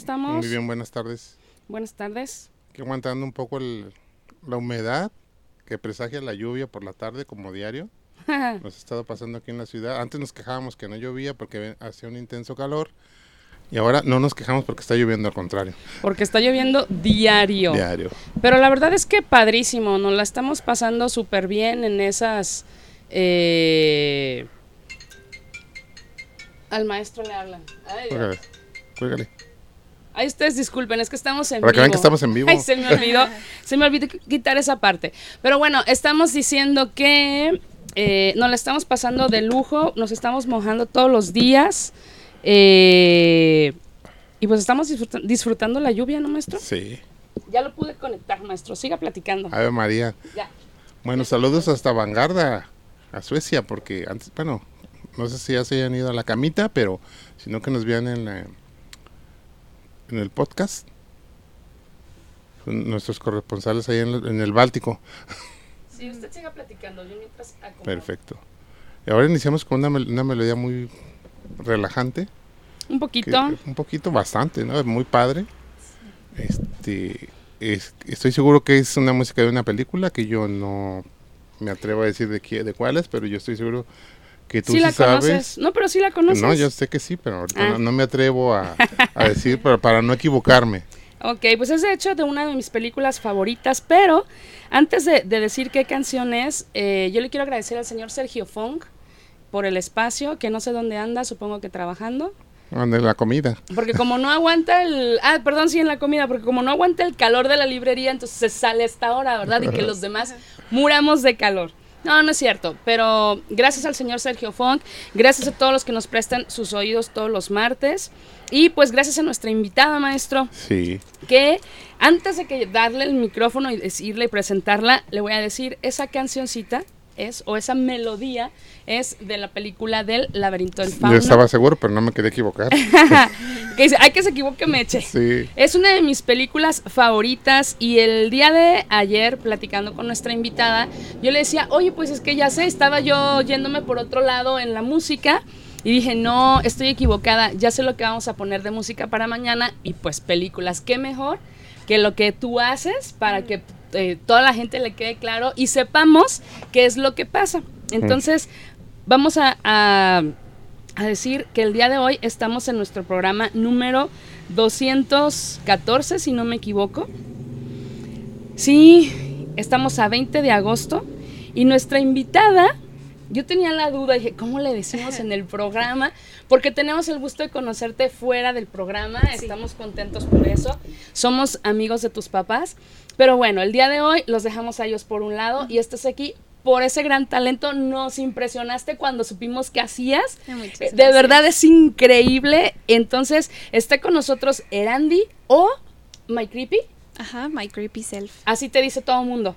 Estamos? Muy bien, buenas tardes. Buenas tardes. Que aguantando un poco el- la humedad que presagia la lluvia por la tarde como diario. Nos ha estado pasando aquí en la ciudad. Antes nos quejábamos que no llovía porque hacía un intenso calor. Y ahora no nos quejamos porque está lloviendo, al contrario. Porque está lloviendo diario. Diario. Pero la verdad es que padrísimo, nos la estamos pasando súper bien en esas... eh, Al maestro le hablan. Ay, Dios. Ay, ustedes disculpen, es que estamos en Para vivo. que vean que estamos en vivo. Ay, se me olvidó, se me olvidó qu- quitar esa parte. Pero bueno, estamos diciendo que eh, nos la estamos pasando de lujo, nos estamos mojando todos los días. eh, y pues estamos disfruta- disfrutando la lluvia, ¿no, maestro? Sí. Ya lo pude conectar, maestro. Siga platicando. Ave María. Ya. Bueno, saludos hasta Vanguarda, a Suecia, porque antes, bueno, no sé si ya se hayan ido a la camita, pero si no que nos vean en, la- en el podcast. Son nuestros corresponsales ahí en, el- en el Báltico. Sí, usted siga platicando. Yo mientras acomodo. Perfecto. Y ahora iniciamos con una, mel- una melodía muy relajante. Un que- poquito. un poquito, bastante, ¿no? Muy padre. Este, es- estoy seguro que es una música de una película que yo no me atrevo a decir de, qué, de cuál es, pero yo estoy seguro que tú sí sí, la sabes. conoces. No, pero sí la conoces. No, yo sé que sí, pero ahorita Ah. no, no me atrevo a, a decir para, para no equivocarme. Ok, pues es de hecho de una de mis películas favoritas, pero antes de, de decir qué canción es, eh, yo le quiero agradecer al señor Sergio Fong por el espacio, que no sé dónde anda, supongo que trabajando. Donde la comida. Porque como no aguanta el... Ah, perdón, sí, en la comida, porque como no aguanta el calor de la librería, entonces se sale a esta hora, ¿verdad? Y que los demás muramos de calor. No, no es cierto, pero gracias al señor Sergio Funk, gracias a todos los que nos prestan sus oídos todos los martes y pues gracias a nuestra invitada, maestro, Sí. que antes de que darle el micrófono y decirle y presentarla, le voy a decir esa cancioncita es o esa melodía es de la película del laberinto del Yo fauno. estaba seguro, pero no me quería equivocar. que dice, hay que se equivoque, me eche. Sí. Es una de mis películas favoritas y el día de ayer, platicando con nuestra invitada, yo le decía, oye, pues es que ya sé, estaba yo yéndome por otro lado en la música y dije, no, estoy equivocada, ya sé lo que vamos a poner de música para mañana y pues películas, qué mejor que lo que tú haces para que eh, toda la gente le quede claro y sepamos qué es lo que pasa. Entonces, vamos a- a a decir que el día de hoy estamos en nuestro programa número 214, si no me equivoco. Sí, estamos a 20 de agosto y nuestra invitada, yo tenía la duda, dije, ¿cómo le decimos en el programa? Porque tenemos el gusto de conocerte fuera del programa, estamos contentos por eso, somos amigos de tus papás, pero bueno, el día de hoy los dejamos a ellos por un lado y estás aquí por ese gran talento, nos impresionaste cuando supimos que hacías. Muchas Eh, De gracias. verdad es increíble. Entonces, está con nosotros Erandi o My Creepy. Ajá, my creepy self. Así te dice todo el mundo.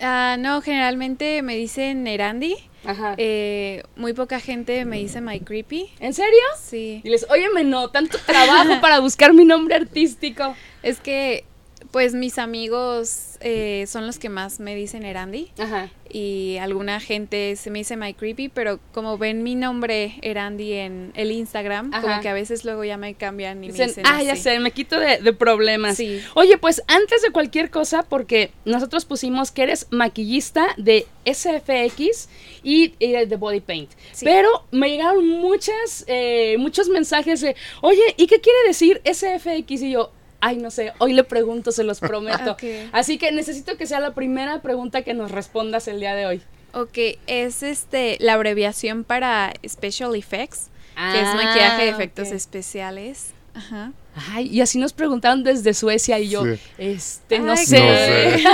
Ah, no, generalmente me dicen Erandi. Ajá. Eh, muy poca gente me dice my creepy. ¿En serio? Sí. Diles, óyeme, no, tanto trabajo para buscar mi nombre artístico. Es que, pues mis amigos eh, son los que más me dicen Erandi. Ajá. Y alguna gente se me dice my creepy, pero como ven mi nombre Erandi en el Instagram, Ajá. como que a veces luego ya me cambian y me Dicen, dicen ah, ya así". sé, me quito de, de problemas. Sí. Oye, pues antes de cualquier cosa, porque nosotros pusimos que eres maquillista de SFX y, y de Body Paint. Sí. Pero me llegaron muchas, eh, muchos mensajes de, oye, ¿y qué quiere decir SFX? Y yo, ay, no sé, hoy le pregunto, se los prometo. Así que necesito que sea la primera pregunta que nos respondas el día de hoy. Ok, es este la abreviación para Special Effects, que es Ah, maquillaje de efectos especiales. Ajá. Ay, y así nos preguntaron desde Suecia y yo, Sí. este, no Ay, sé. No sé.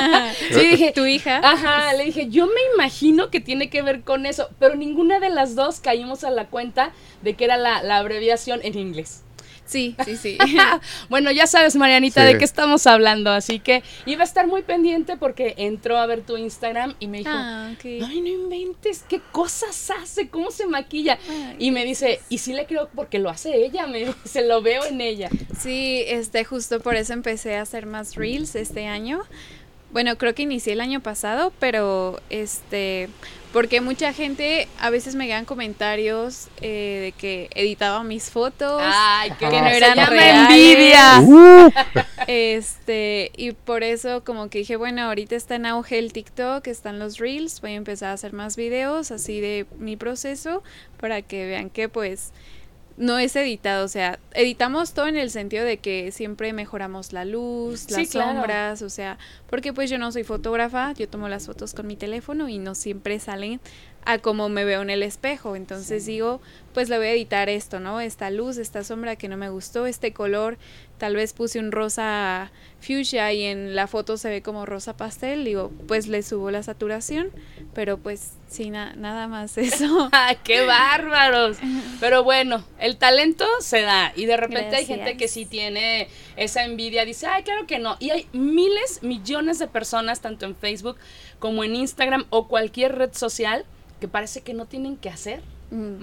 Sí, dije, ¿Tu hija? Ajá, le dije, yo me imagino que tiene que ver con eso, pero ninguna de las dos caímos a la cuenta de que era la, la abreviación en inglés. Sí, sí, sí. bueno, ya sabes, Marianita, Sí. de qué estamos hablando, así que iba a estar muy pendiente porque entró a ver tu Instagram y me dijo, Ah, ay, no inventes, qué cosas hace, cómo se maquilla. Ay, y me dice, y sí le creo porque lo hace ella, me dice, lo veo en ella. Sí, este, justo por eso empecé a hacer más reels este año. Bueno, creo que inicié el año pasado, pero este, porque mucha gente a veces me dan comentarios eh, de que editaba mis fotos, Ay, que no se eran llama reales. envidia. Uh, Este, y por eso como que dije, bueno, ahorita está en auge el TikTok, están los Reels, voy a empezar a hacer más videos así de mi proceso para que vean que pues no es editado, o sea, editamos todo en el sentido de que siempre mejoramos la luz, Sí, las claro. sombras, o sea, porque pues yo no soy fotógrafa, yo tomo las fotos con mi teléfono y no siempre salen a como me veo en el espejo, entonces digo, pues le voy a editar esto, ¿no? Esta luz, esta sombra que no me gustó, este color, tal vez puse un rosa fuchsia y en la foto se ve como rosa pastel, digo, pues le subo la saturación, pero pues sí, na- nada más eso. ¡Ah, ¡Qué bárbaros! Pero bueno, el talento se da y de repente hay gente que sí tiene esa envidia, dice, ay, claro que no. Y hay miles, millones de personas, tanto en Facebook como en Instagram o cualquier red social, que parece que no tienen que hacer Mm.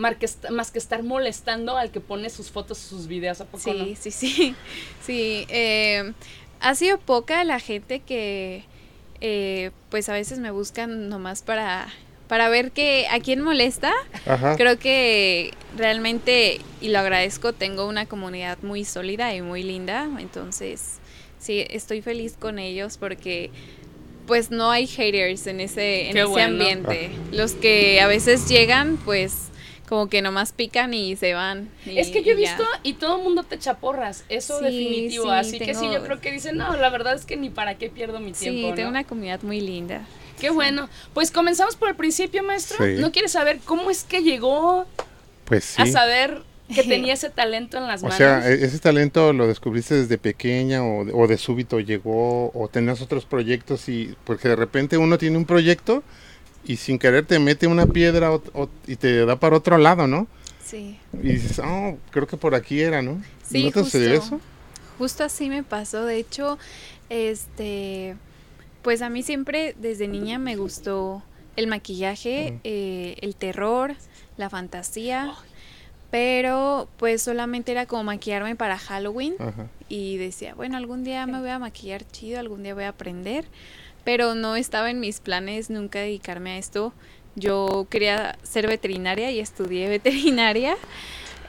más que estar molestando al que pone sus fotos, sus videos, ¿a poco Sí, no? sí, sí. Sí, eh, ha sido poca la gente que eh, pues a veces me buscan nomás para, para ver que a quién molesta. ajá. Creo que realmente, y lo agradezco, tengo una comunidad muy sólida y muy linda. Entonces, sí, estoy feliz con ellos porque pues no hay haters en ese, en ese bueno. ambiente. Los que a veces llegan, pues como que nomás pican y se van. y- Es que yo he ya. visto y todo el mundo te echa porras, eso Sí, definitivo. sí, Así que sí, tengo- yo creo que dicen, no, la verdad es que ni para qué pierdo mi Sí, tiempo. tengo ¿no? una comunidad muy linda. Qué bueno. Pues comenzamos por el principio, maestro. Sí. ¿No quieres saber cómo es que llegó Pues sí. a saber que tenía ese talento en las O manos? sea, e- ese talento lo descubriste desde pequeña o, de- o de súbito llegó o tenías otros proyectos y porque de repente uno tiene un proyecto y sin querer te mete una piedra o- o- y te da para otro lado, ¿no? Sí. Y dices, oh, creo que por aquí era, ¿no? Sí, ¿No te sucedió justo. eso? Justo así me pasó. De hecho, este, pues a mí siempre desde niña me gustó el maquillaje, eh, el terror, la fantasía, pero pues solamente era como maquillarme para Halloween Ajá. y decía, bueno, algún día me voy a maquillar chido, algún día voy a aprender, pero no estaba en mis planes nunca dedicarme a esto. Yo quería ser veterinaria y estudié veterinaria.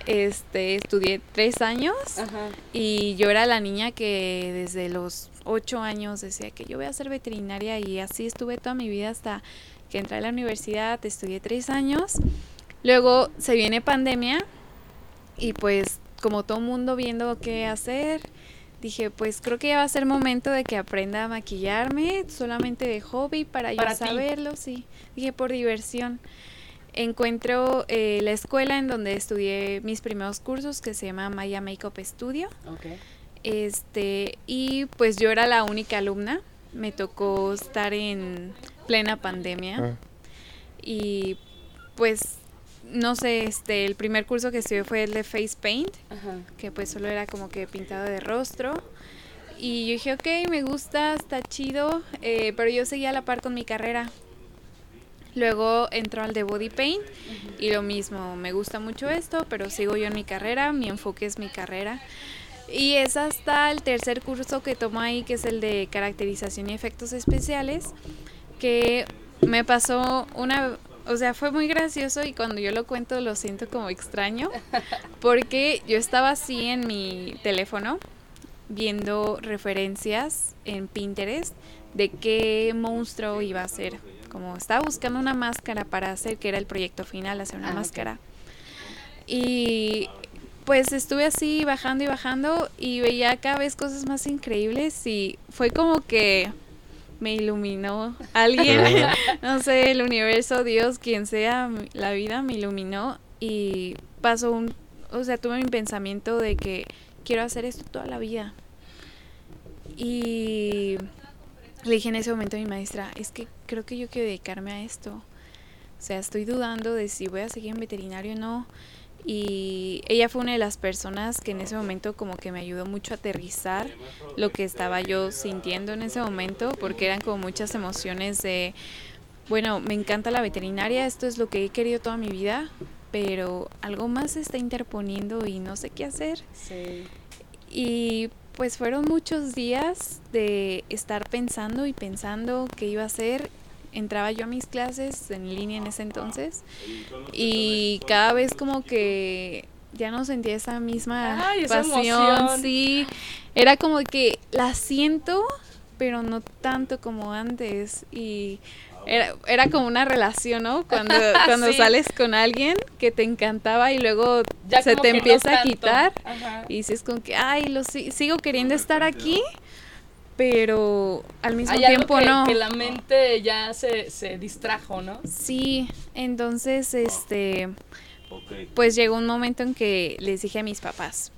Este, estudié tres años Ajá. y yo era la niña que desde los ocho años decía que yo voy a ser veterinaria y así estuve toda mi vida hasta que entré a la universidad, estudié tres años. Luego se viene pandemia y pues como todo mundo viendo qué hacer, dije pues creo que ya va a ser momento de que aprenda a maquillarme solamente de hobby para yo Para ti. saberlo, sí. Dije por diversión. Encuentro eh, la escuela en donde estudié mis primeros cursos que se llama Maya Makeup Studio. Ok. Este, y pues yo era la única alumna. Me tocó estar en plena pandemia. Ah, Y pues, no sé, este, el primer curso que estudié fue el de Face Paint, Ajá. que pues solo era como que pintado de rostro. Y yo dije, ok, me gusta, está chido, eh, pero yo seguía a la par con mi carrera. Luego entró al de Body Paint y lo mismo, me gusta mucho esto, pero sigo yo en mi carrera, mi enfoque es mi carrera. Y es hasta el tercer curso que tomo ahí, que es el de caracterización y efectos especiales, que me pasó una, o sea, fue muy gracioso y cuando yo lo cuento lo siento como extraño, porque yo estaba así en mi teléfono viendo referencias en Pinterest de qué monstruo iba a ser. Como estaba buscando una máscara para hacer, que era el proyecto final, hacer una Ah, máscara. Y pues estuve así bajando y bajando y veía cada vez cosas más increíbles y fue como que me iluminó alguien, no sé, el universo, Dios, quien sea, la vida me iluminó y pasó un, o sea, tuve mi pensamiento de que quiero hacer esto toda la vida. Y le dije en ese momento a mi maestra, es que creo que yo quiero dedicarme a esto. O sea, estoy dudando de si voy a seguir en veterinario o no. Y ella fue una de las personas que en ese momento como que me ayudó mucho a aterrizar lo que estaba yo sintiendo en ese momento, porque eran como muchas emociones de, bueno, me encanta la veterinaria, esto es lo que he querido toda mi vida, pero algo más se está interponiendo y no sé qué hacer. Sí. Y pues fueron muchos días de estar pensando y pensando qué iba a hacer. Entraba yo a mis clases en línea en ese entonces y cada vez como que ya no sentía esa misma Ay, esa pasión, emoción. sí. Era como que la siento, pero no tanto como antes y era, era como una relación, ¿no? Cuando, cuando Sí. sales con alguien que te encantaba y luego Ya se te no empieza a quitar Ajá. y dices con que, ay, lo si- sigo queriendo estar aquí, pero al mismo Hay algo tiempo que, no. que la mente ya se, se distrajo, ¿no? Sí, entonces, este, pues llegó un momento en que les dije a mis papás,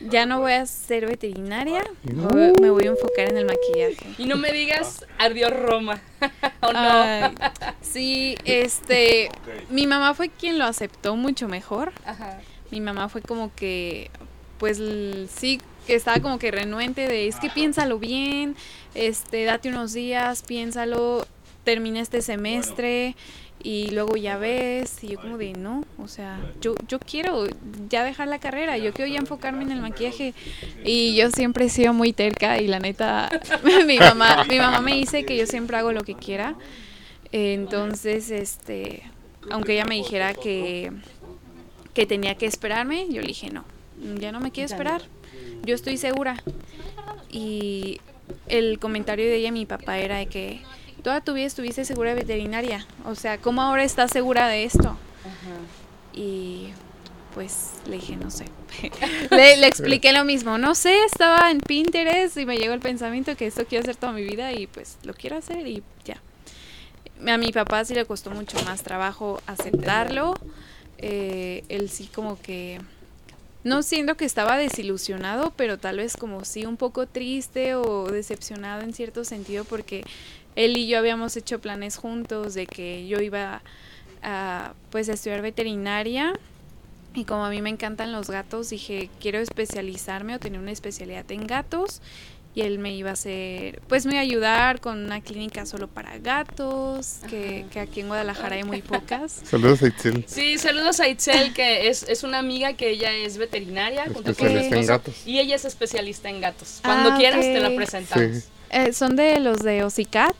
ya no voy a ser veterinaria, me voy- me voy a enfocar en el maquillaje. Y no me digas ardió Roma. ¿O no? Ay, sí, este, mi mamá fue quien lo aceptó mucho mejor. Ajá. mi mamá fue como que, pues sí, que estaba como que renuente de, es que piénsalo bien, este, date unos días, piénsalo, termina este semestre y luego ya ves, y yo como de, no, o sea, yo, yo quiero ya dejar la carrera, yo quiero ya enfocarme en el maquillaje y yo siempre he sido muy terca y la neta, mi mamá, mi mamá me dice que yo siempre hago lo que quiera, entonces, este, aunque ella me dijera que que tenía que esperarme, yo le dije, no, ya no me quiero esperar, yo estoy segura. Y el comentario de ella mi papá era de que toda tu vida estuviste segura de veterinaria, o sea, ¿cómo ahora estás segura de esto? Ajá. Y pues le dije, no sé. le, le expliqué lo mismo. No sé, estaba en Pinterest y me llegó el pensamiento que esto quiero hacer toda mi vida y pues lo quiero hacer y ya. A mi papá sí le costó mucho más trabajo aceptarlo. Eh, él sí como que no siento que estaba desilusionado, pero tal vez como sí un poco triste o decepcionado en cierto sentido porque él y yo habíamos hecho planes juntos de que yo iba a pues a estudiar veterinaria. Y como a mí me encantan los gatos, dije, quiero especializarme o tener una especialidad en gatos y él me iba a hacer, pues me iba a ayudar con una clínica solo para gatos, que, que aquí en Guadalajara hay muy pocas. Saludos a Itzel. Sí, saludos a Itzel, que es, es una amiga que ella es veterinaria. Especialista en gatos. Y ella es especialista en gatos. Cuando Ah, quieras te la presentamos. Sí. Eh, ¿Son de los de Ocicat?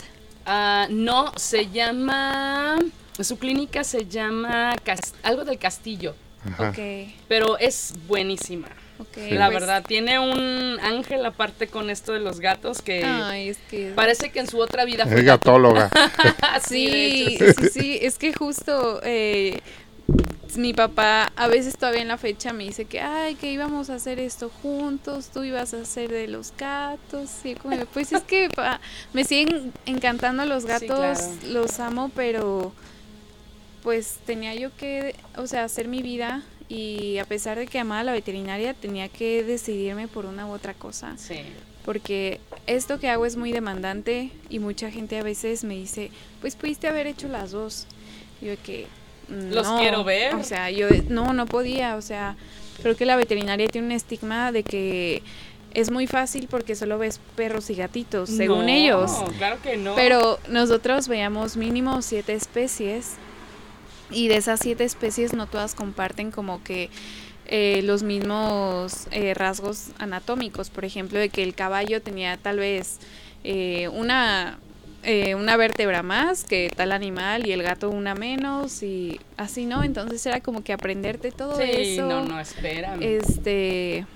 Ah, no, se llama... Su clínica se llama algo del Castillo, Ajá. Ok, pero es buenísima. La pues- verdad, tiene un ángel aparte con esto de los gatos que Ay, es que... parece que en su otra vida Es fue gatóloga. Sí, Sí, sí, sí, es que justo eh, mi papá a veces todavía en la fecha me dice que, ay, que íbamos a hacer esto juntos, tú ibas a hacer de los gatos, y como, pues es que pa, me siguen encantando los Sí, gatos, claro. los amo, pero pues tenía yo que, o sea, hacer mi vida y a pesar de que amaba la veterinaria, tenía que decidirme por una u otra cosa Sí. porque esto que hago es muy demandante y mucha gente a veces me dice, pues pudiste haber hecho las dos. Yo que Los no, quiero ver. O sea, yo no, no podía, o sea, creo que la veterinaria tiene un estigma de que es muy fácil porque solo ves perros y gatitos, según No, ellos. Claro que no. Pero nosotros veíamos mínimo siete especies y de esas siete especies no todas comparten como que eh, los mismos eh, rasgos anatómicos. Por ejemplo, de que el caballo tenía tal vez eh, una, eh, una vértebra más que tal animal y el gato una menos y así, ¿no? Entonces era como que aprenderte todo sí, eso. no, no, espérame. Este,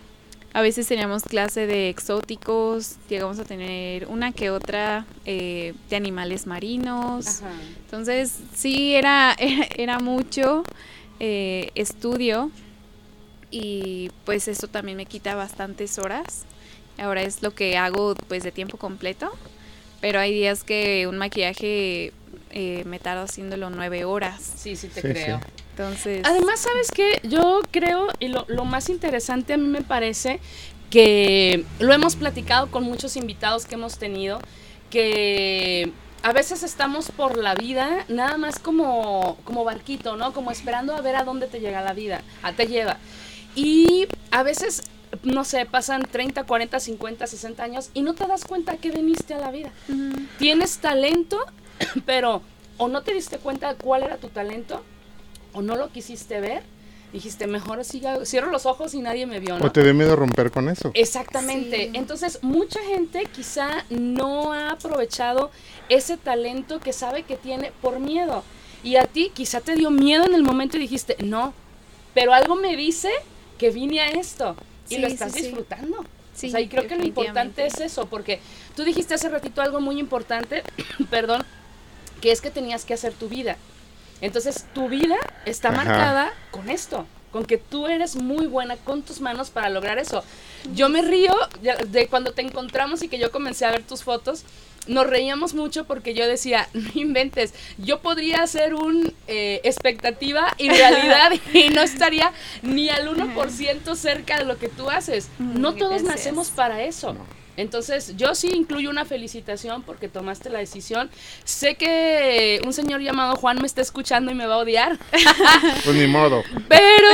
a veces teníamos clase de exóticos, llegamos a tener una que otra eh, de animales marinos. Ajá. Entonces, sí, era, era, era mucho eh, estudio y pues eso también me quita bastantes horas. Ahora es lo que hago pues de tiempo completo, pero hay días que un maquillaje eh, me tardo haciéndolo nueve horas. Sí, sí te Sí, creo. sí. Entonces, Además, ¿sabes qué? Yo creo, y lo, lo más interesante a mí me parece, que lo hemos platicado con muchos invitados que hemos tenido, que a veces estamos por la vida nada más como, como barquito, ¿no? Como esperando a ver a dónde te llega la vida, a te lleva. Y a veces, no sé, pasan 30, 40, 50, 60 años y no te das cuenta que viniste a la vida. Tienes talento, pero o no te diste cuenta cuál era tu talento, o no lo quisiste ver, dijiste, mejor siga, cierro los ojos y nadie me vio, ¿no? O te dé miedo romper con eso. Exactamente. Sí. Entonces, mucha gente quizá no ha aprovechado ese talento que sabe que tiene por miedo. Y a ti quizá te dio miedo en el momento y dijiste, no, pero algo me dice que vine a esto. Y Sí, lo estás sí. disfrutando. Sí, o sea, y creo que lo importante es eso, porque tú dijiste hace ratito algo muy importante, perdón, que es que tenías que hacer tu vida. Entonces, tu vida está Ajá. marcada con esto, con que tú eres muy buena con tus manos para lograr eso. Yo me río de cuando te encontramos y que yo comencé a ver tus fotos. Nos reíamos mucho porque yo decía, no inventes, yo podría hacer un eh, expectativa y realidad y no estaría ni al 1% cerca de lo que tú haces. No todos nacemos para eso. Entonces, yo sí incluyo una felicitación porque tomaste la decisión. Sé que un señor llamado Juan me está escuchando y me va a odiar, Pues ni modo. pero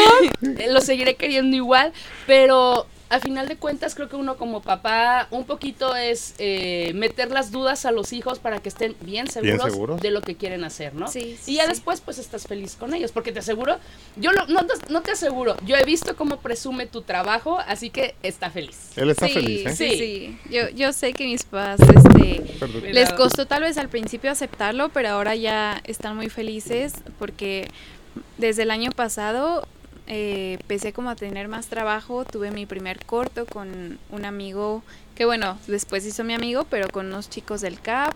eh, lo seguiré queriendo igual. Pero a final de cuentas, creo que uno como papá, un poquito es eh, meter las dudas a los hijos para que estén bien seguros, seguros. de lo que quieren hacer, ¿no? Sí, sí, y ya sí. después, pues estás feliz con ellos. Porque te aseguro, yo lo- no, te- no te aseguro, yo he visto cómo presume tu trabajo, así que está feliz. Él está sí, feliz, ¿eh? Sí, Sí. Yo, yo sé que mis papás, este, Perdón. les costó tal vez al principio aceptarlo, pero ahora ya están muy felices porque desde el año pasado eh, empecé como a tener más trabajo, tuve mi primer corto con un amigo que bueno, después hizo mi amigo, pero con unos chicos del CAP.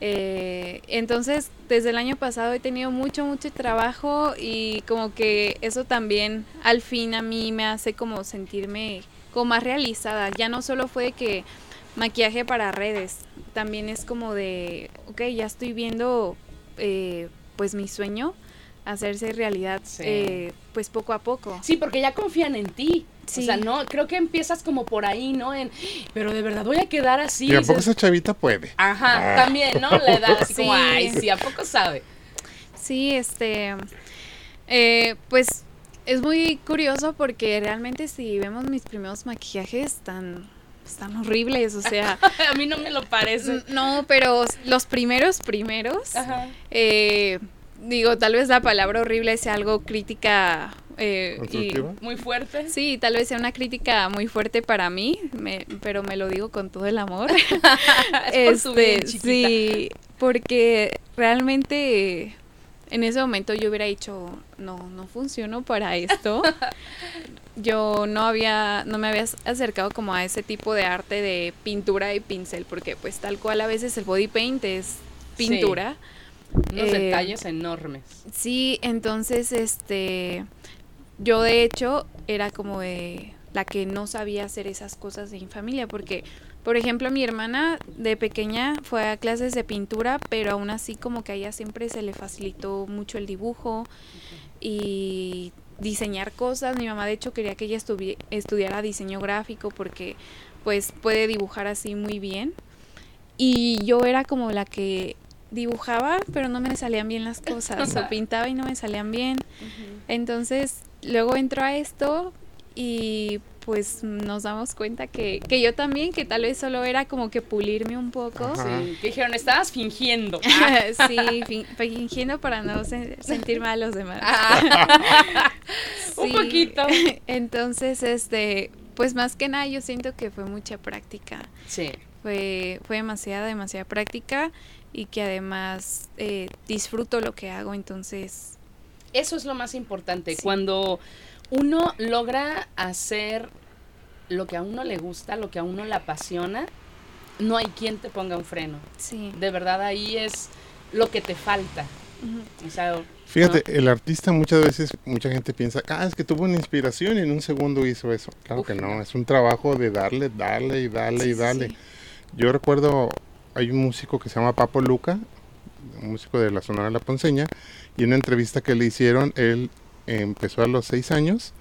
Eh, entonces, desde el año pasado he tenido mucho, mucho trabajo y como que eso también al fin a mí me hace como sentirme como más realizada. Ya no solo fue que maquillaje para redes, también es como de, ok, ya estoy viendo eh, pues mi sueño hacerse realidad eh, pues poco a poco. Sí, porque ya confían en ti. O sea, no, creo que empiezas como por ahí, ¿no? En, pero de verdad voy a quedar así. Y a poco esa chavita puede. Ajá, ah. también, ¿no? La edad, así como, ay, sí, ¿a poco sabe? Sí, este, eh, pues es muy curioso porque realmente si vemos mis primeros maquillajes están, están horribles, o sea. a mí no me lo parece. No, pero los primeros, primeros, Ajá. Eh, digo, tal vez la palabra horrible sea algo crítica eh, muy fuerte. Sí, tal vez sea una crítica muy fuerte para mí, pero me lo digo con todo el amor. este, sí, porque realmente en ese momento yo hubiera dicho, no, no funciono para esto. yo no había, no me había acercado como a ese tipo de arte de pintura y pincel, porque pues tal cual a veces el body paint es pintura. Unos eh, detalles enormes. Sí, entonces, este, yo de hecho era como de la que no sabía hacer esas cosas en familia, porque, por ejemplo, mi hermana de pequeña fue a clases de pintura, pero aún así como que a ella siempre se le facilitó mucho el dibujo y diseñar cosas. Mi mamá de hecho quería que ella estudiara diseño gráfico porque pues puede dibujar así muy bien. Y yo era como la que dibujaba, pero no me salían bien las cosas, o pintaba y no me salían bien. Entonces, luego entró a esto y pues nos damos cuenta que, que yo también, que tal vez solo era como que pulirme un poco. Sí, que dijeron, estabas fingiendo. sí, fingiendo para no sentir mal a los demás. un poquito. Entonces, este, pues más que nada yo siento que fue mucha práctica. Sí. Fue, fue demasiada, demasiada práctica y que además eh, disfruto lo que hago, entonces... Eso es lo más importante, cuando uno logra hacer lo que a uno le gusta, lo que a uno le apasiona, no hay quien te ponga un freno. Sí. De verdad ahí es lo que te falta. Fíjate, el artista muchas veces, mucha gente piensa, ah, es que tuvo una inspiración y en un segundo hizo eso. Claro que no, es un trabajo de darle, darle y darle y darle. Yo recuerdo hay un músico que se llama Papo Luca, un músico de la Sonora La Ponceña, y en una entrevista que le hicieron, él empezó a los seis años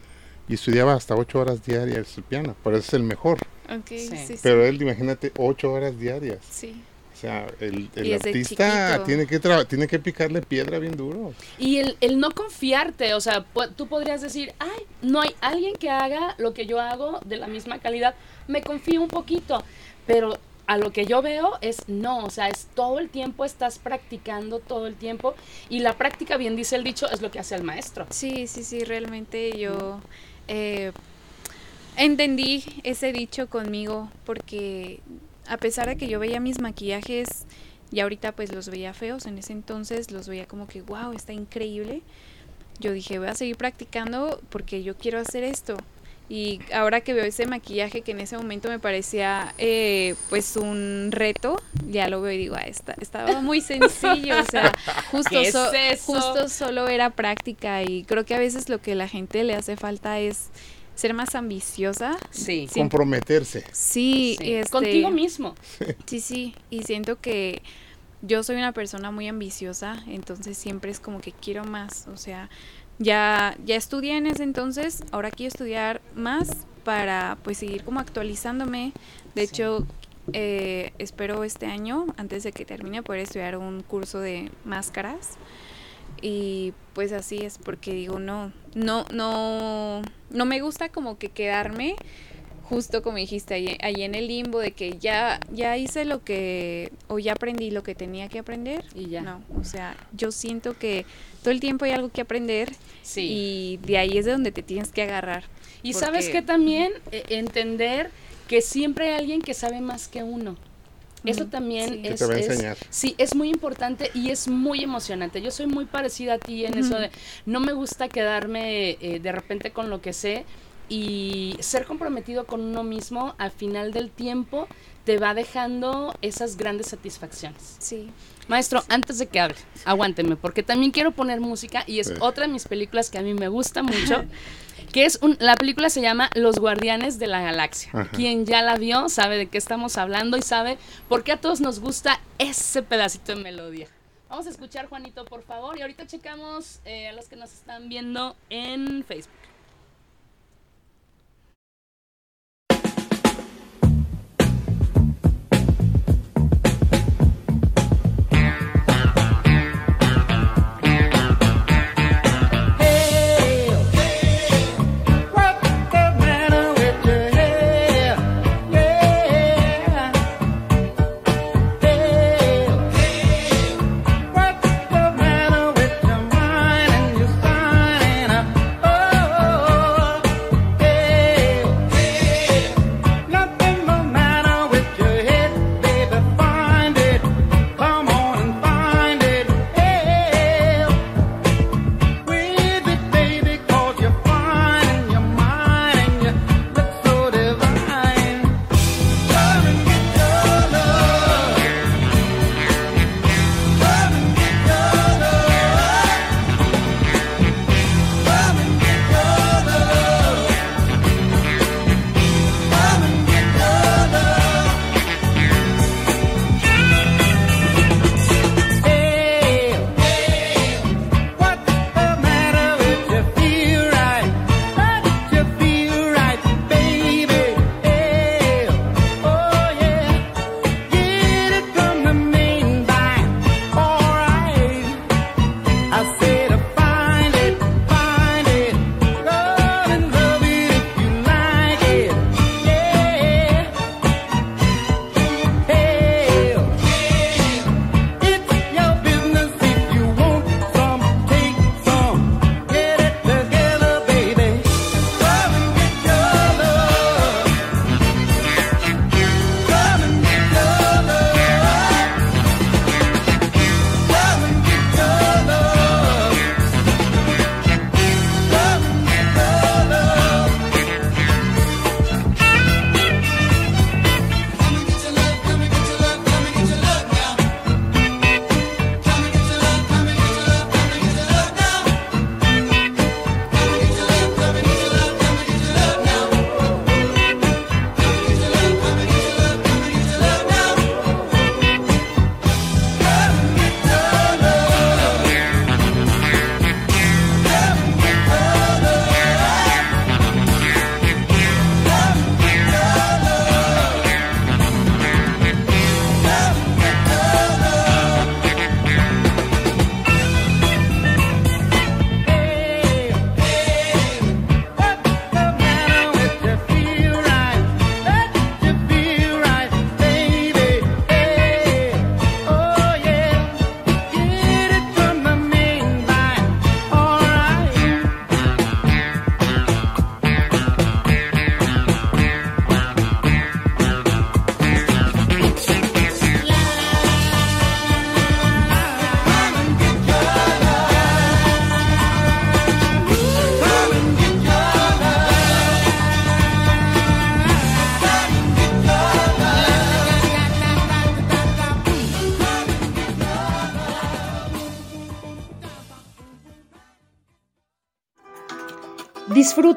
y estudiaba hasta ocho horas diarias el piano, por eso es el mejor. Pero él, imagínate, ocho horas diarias. Sí. O sea, el, artista tiene que, tiene que picarle piedra bien duro. Y el, el no confiarte, o sea, tú podrías decir, ay, no hay alguien que haga lo que yo hago de la misma calidad, me confío un poquito, pero a lo que yo veo es no, o sea, es todo el tiempo estás practicando todo el tiempo y la práctica, bien dice el dicho, es lo que hace el maestro. Sí, sí, sí, realmente yo eh, entendí ese dicho conmigo porque a pesar de que yo veía mis maquillajes y ahorita pues los veía feos, en ese entonces los veía como que, wow, está increíble. Yo dije, voy a seguir practicando porque yo quiero hacer esto. Y ahora que veo ese maquillaje que en ese momento me parecía eh, pues un reto, ya lo veo y digo, ah, estaba muy sencillo, o sea, justo, justo solo era práctica y creo que a veces lo que la gente le hace falta es ser más ambiciosa. Sí. Comprometerse. Sí. Este, Contigo mismo. Sí, sí. Y siento que yo soy una persona muy ambiciosa, entonces siempre es como que quiero más. O sea, ya, ya estudié en ese entonces, ahora quiero estudiar más para pues seguir como actualizándome. De hecho, eh, espero este año, antes de que termine, poder estudiar un curso de máscaras. Y pues así es, porque digo, no, no, no, no me gusta como que quedarme justo como dijiste, ahí, en el limbo de que ya, ya hice lo que, o ya aprendí lo que tenía que aprender. Y ya. No, o sea, yo siento que todo el tiempo hay algo que aprender y de ahí es de donde te tienes que agarrar. Y sabes que también e, entender que siempre hay alguien que sabe más que uno. Eso también sí. Que es, te va a es- enseñar. sí, es muy importante y es muy emocionante. Yo soy muy parecida a ti en eso de no me gusta quedarme eh, de repente con lo que sé y ser comprometido con uno mismo al final del tiempo te va dejando esas grandes satisfacciones. Sí. Maestro, antes de que hable, aguánteme, porque también quiero poner música y es Sí. otra de mis películas que a mí me gusta mucho, que es un- la película se llama Los Guardianes de la Galaxia. Ajá. Quien ya la vio sabe de qué estamos hablando y sabe por qué a todos nos gusta ese pedacito de melodía. Vamos a escuchar, Juanito, por favor, y ahorita checamos eh, a los que nos están viendo en Facebook.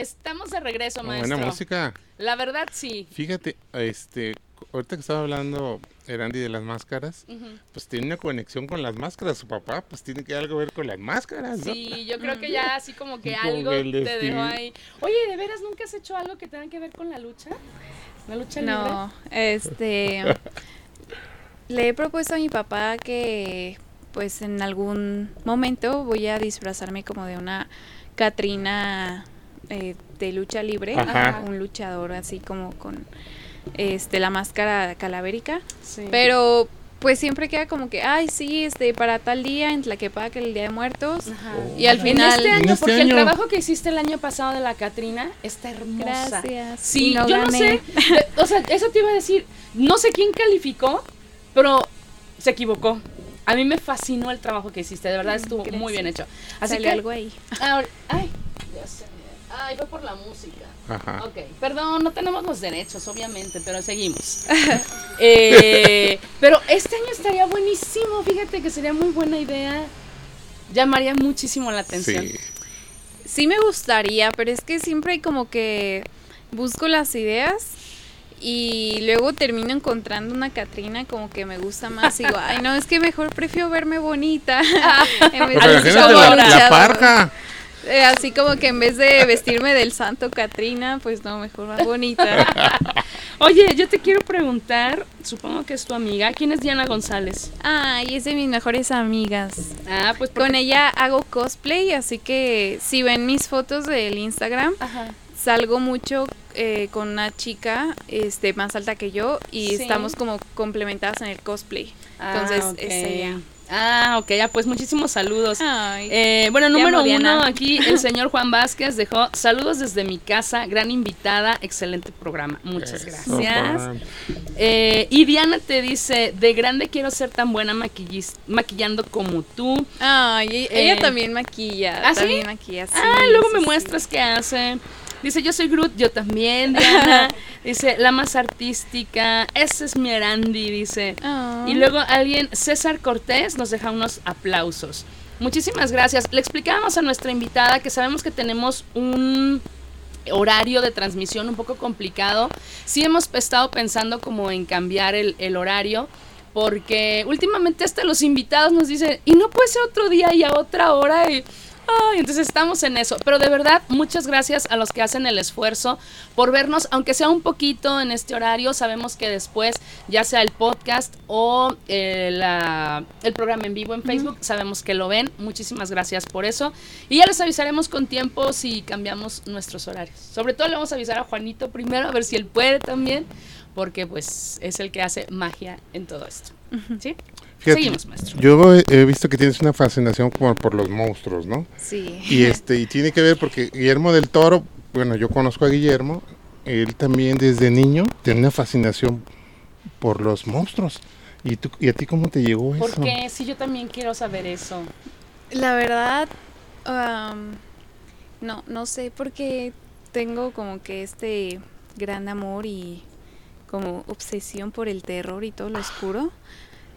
Estamos de regreso, Buena maestro. música. La verdad, sí. Fíjate, este, ahorita que estaba hablando Erandi de las máscaras, pues tiene una conexión con las máscaras. Su papá, pues tiene que algo ver con las máscaras, ¿no? Sí, yo creo que ya así como que Como algo te dejó ahí. Oye, ¿de veras nunca has hecho algo que tenga que ver con la lucha? ¿La lucha libre? No, este. le he propuesto a mi papá que, pues, en algún momento voy a disfrazarme como de una Catrina eh, de lucha libre, Ajá. un luchador así como con este la máscara calavérica. Sí. Pero, pues, siempre queda como que, ay, sí, este, para tal día en Tlaquepaque, el Día de Muertos. Ajá. Y al En final. este año, En este porque el año. trabajo que hiciste el año pasado de la Catrina está hermosa. Gracias. Sí, no yo no sé. O sea, eso te iba a decir. No sé quién calificó, pero se equivocó. A mí me fascinó el trabajo que hiciste, de verdad estuvo muy bien hecho. Así Salió que algo ahí. Ahora- ay, ya sé. Ay, fue por la música. Ajá. Ok, perdón, no tenemos los derechos, obviamente, pero seguimos. Eh, pero este año estaría buenísimo, fíjate que sería muy buena idea. Llamaría muchísimo la atención. Sí. Sí me gustaría, pero es que siempre hay como que busco las ideas y luego termino encontrando una Catrina como que me gusta más. Y digo, ay, no, es que mejor prefiero verme bonita. en vez de la, la parca. Eh, así como que en vez de vestirme del santo Catrina, pues no, mejor más bonita. Oye, yo te quiero preguntar, supongo que es tu amiga, ¿quién es Diana González? Ay, es de mis mejores amigas. Ah, pues Con ella hago cosplay, así que si ven mis fotos del Instagram, Ajá. salgo mucho eh, con una chica este más alta que yo y Sí. estamos como complementadas en el cosplay. Entonces, ah, ok. es ella. Ah, ok, ya pues muchísimos saludos. Ay, Eh, bueno, número uno, aquí el señor Juan Vázquez dejó saludos desde mi casa, gran invitada, excelente programa, muchas Eso, gracias. Eh, y Diana te dice, de grande quiero ser tan buena maquillando como tú. Ay, ella eh, también maquilla. ¿ah, sí? también maquilla. sí, ah, luego sí, me sí. muestras qué hace. Dice, yo soy Groot, yo también, Diana. dice, la más artística, ese es mi Erandi, dice. Ah. Y luego alguien, César Cortés, nos deja unos aplausos. Muchísimas gracias. Le explicábamos a nuestra invitada que sabemos que tenemos un horario de transmisión un poco complicado. Sí hemos estado pensando como en cambiar el, el horario. Porque últimamente hasta los invitados nos dicen, y no puede ser otro día y a otra hora. Y, ay, entonces estamos en eso. Pero de verdad, muchas gracias a los que hacen el esfuerzo por vernos, aunque sea un poquito en este horario. Sabemos que después, ya sea el podcast o eh, la- el programa en vivo en Facebook, sabemos que lo ven. Muchísimas gracias por eso. Y ya les avisaremos con tiempo si cambiamos nuestros horarios. Sobre todo le vamos a avisar a Juanito primero, a ver si él puede también, porque pues es el que hace magia en todo esto. ¿Sí? Fíjate, Seguimos, maestro. Yo he, he visto que tienes una fascinación como por los monstruos, ¿no? Sí. Y este y tiene que ver porque Guillermo del Toro, bueno, yo conozco a Guillermo, él también desde niño tiene una fascinación por los monstruos. ¿Y, tú, ¿Y a ti cómo te llegó eso? Porque si yo también quiero saber eso. La verdad, am, no, no sé por qué tengo como que este gran amor y como obsesión por el terror y todo lo oscuro.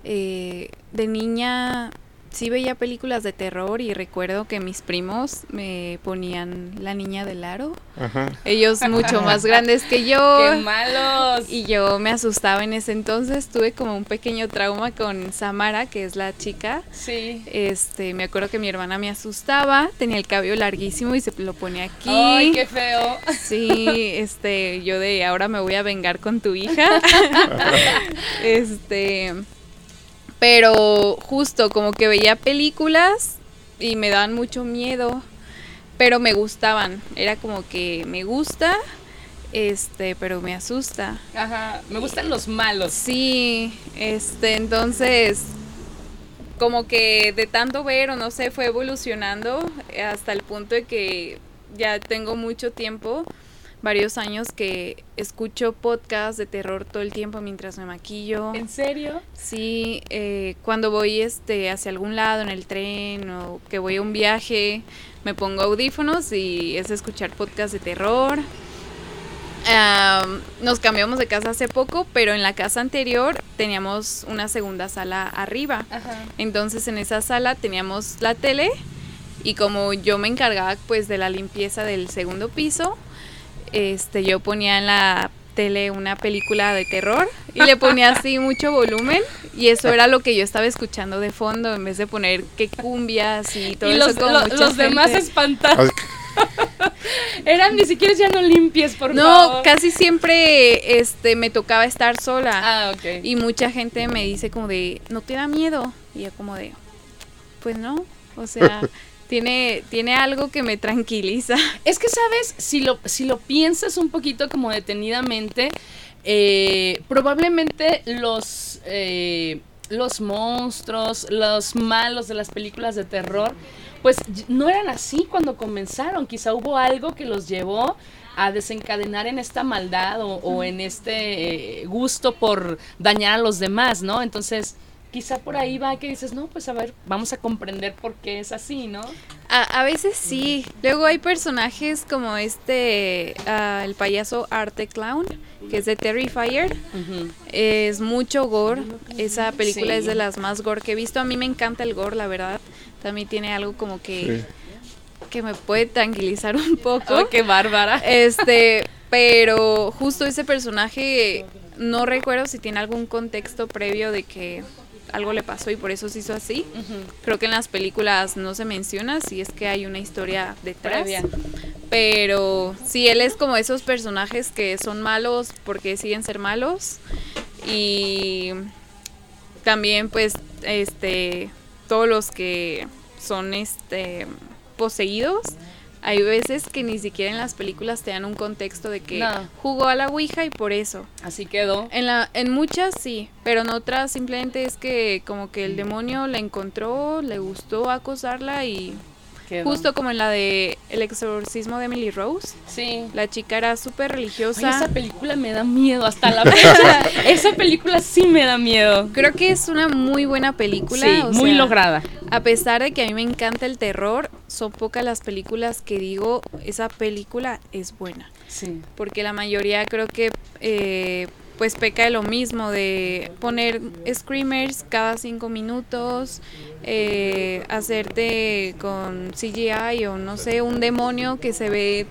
Eh, de niña sí veía películas de terror y recuerdo que mis primos me ponían La Niña del Aro. Ajá. Ellos mucho más grandes que yo. ¡Qué malos! Y yo me asustaba en ese entonces, tuve como un pequeño trauma con Samara, que es la chica. Sí. Este, me acuerdo que mi hermana me asustaba, tenía el cabello larguísimo y se lo ponía aquí. ¡Ay, qué feo! Sí, este, yo de ahora me voy a vengar con tu hija. este, pero justo como que veía películas y me daban mucho miedo, pero me gustaban. Era como que me gusta, este, pero me asusta. Ajá, me gustan los malos. Sí, este, entonces, como que de tanto ver o no sé, fue evolucionando hasta el punto de que ya tengo mucho tiempo, varios años que escucho podcasts de terror todo el tiempo mientras me maquillo. ¿En serio? Sí, eh, cuando voy este hacia algún lado en el tren o que voy a un viaje, me pongo audífonos y es escuchar podcasts de terror. Am, nos cambiamos de casa hace poco, pero en la casa anterior teníamos una segunda sala arriba. Ajá. Entonces en esa sala teníamos la tele y como yo me encargaba pues de la limpieza del segundo piso, este yo ponía en la tele una película de terror y le ponía así mucho volumen y eso era lo que yo estaba escuchando de fondo en vez de poner que cumbias y todo y eso los, con lo- mucha los demás espantados. Eran ni siquiera ya no limpies, por No, favor. casi siempre este me tocaba estar sola. Ah, ok. Y mucha gente me dice como de, ¿no te da miedo? Y yo como de, pues no, o sea, tiene, tiene algo que me tranquiliza. Es que, ¿sabes? Si lo, si lo piensas un poquito como detenidamente, eh, probablemente los, eh, los monstruos, los malos de las películas de terror, pues no eran así cuando comenzaron. Quizá hubo algo que los llevó a desencadenar en esta maldad o, o en este eh, gusto por dañar a los demás, ¿no? Entonces, quizá por ahí va que dices, no, pues a ver, vamos a comprender por qué es así, ¿no? A, a veces sí. Luego hay personajes como este, ah, el payaso Arte Clown, que es de Terrifier. Ujú. Es mucho gore. Esa película Sí. es de las más gore que he visto. A mí me encanta el gore, la verdad. También tiene algo como que, Sí. que me puede tranquilizar un poco. Oh, qué bárbara. Este, pero justo ese personaje, no recuerdo si tiene algún contexto previo de que algo le pasó y por eso se hizo así. Creo que en las películas no se menciona si es que hay una historia detrás. Previa. Pero sí, él es como esos personajes que son malos porque siguen ser malos. Y también pues este todos los que son este poseídos hay veces que ni siquiera en las películas te dan un contexto de que No. jugó a la ouija y por eso Así quedó. en la en muchas sí pero en otras simplemente es que como que el demonio la encontró le gustó acosarla y quedó. justo como en la de el exorcismo de Emily Rose Sí. la chica era súper religiosa esa película me da miedo hasta la fecha. esa película sí me da miedo. creo que es una muy buena película Sí, o muy sea, lograda. A pesar de que a mí me encanta el terror, son pocas las películas que digo, esa película es buena. Sí. Porque la mayoría creo que eh, pues peca de lo mismo, de poner screamers cada cinco minutos, eh, hacerte con CGI o no sé, un demonio que se ve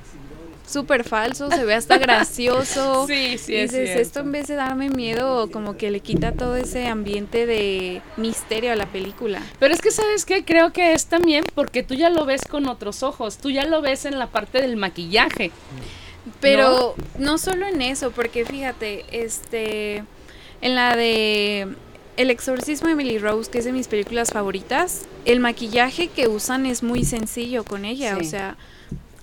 súper falso, se ve hasta gracioso. Sí, sí, es dices, cierto. esto en vez de darme miedo, como que le quita todo ese ambiente de misterio a la película. Pero es que, ¿sabes qué? Creo que es también porque tú ya lo ves con otros ojos. Tú ya lo ves en la parte del maquillaje. Pero ¿No? solo en eso, porque fíjate, este, en la de El exorcismo de Emily Rose, que es de mis películas favoritas, el maquillaje que usan es muy sencillo con ella, Sí. o sea,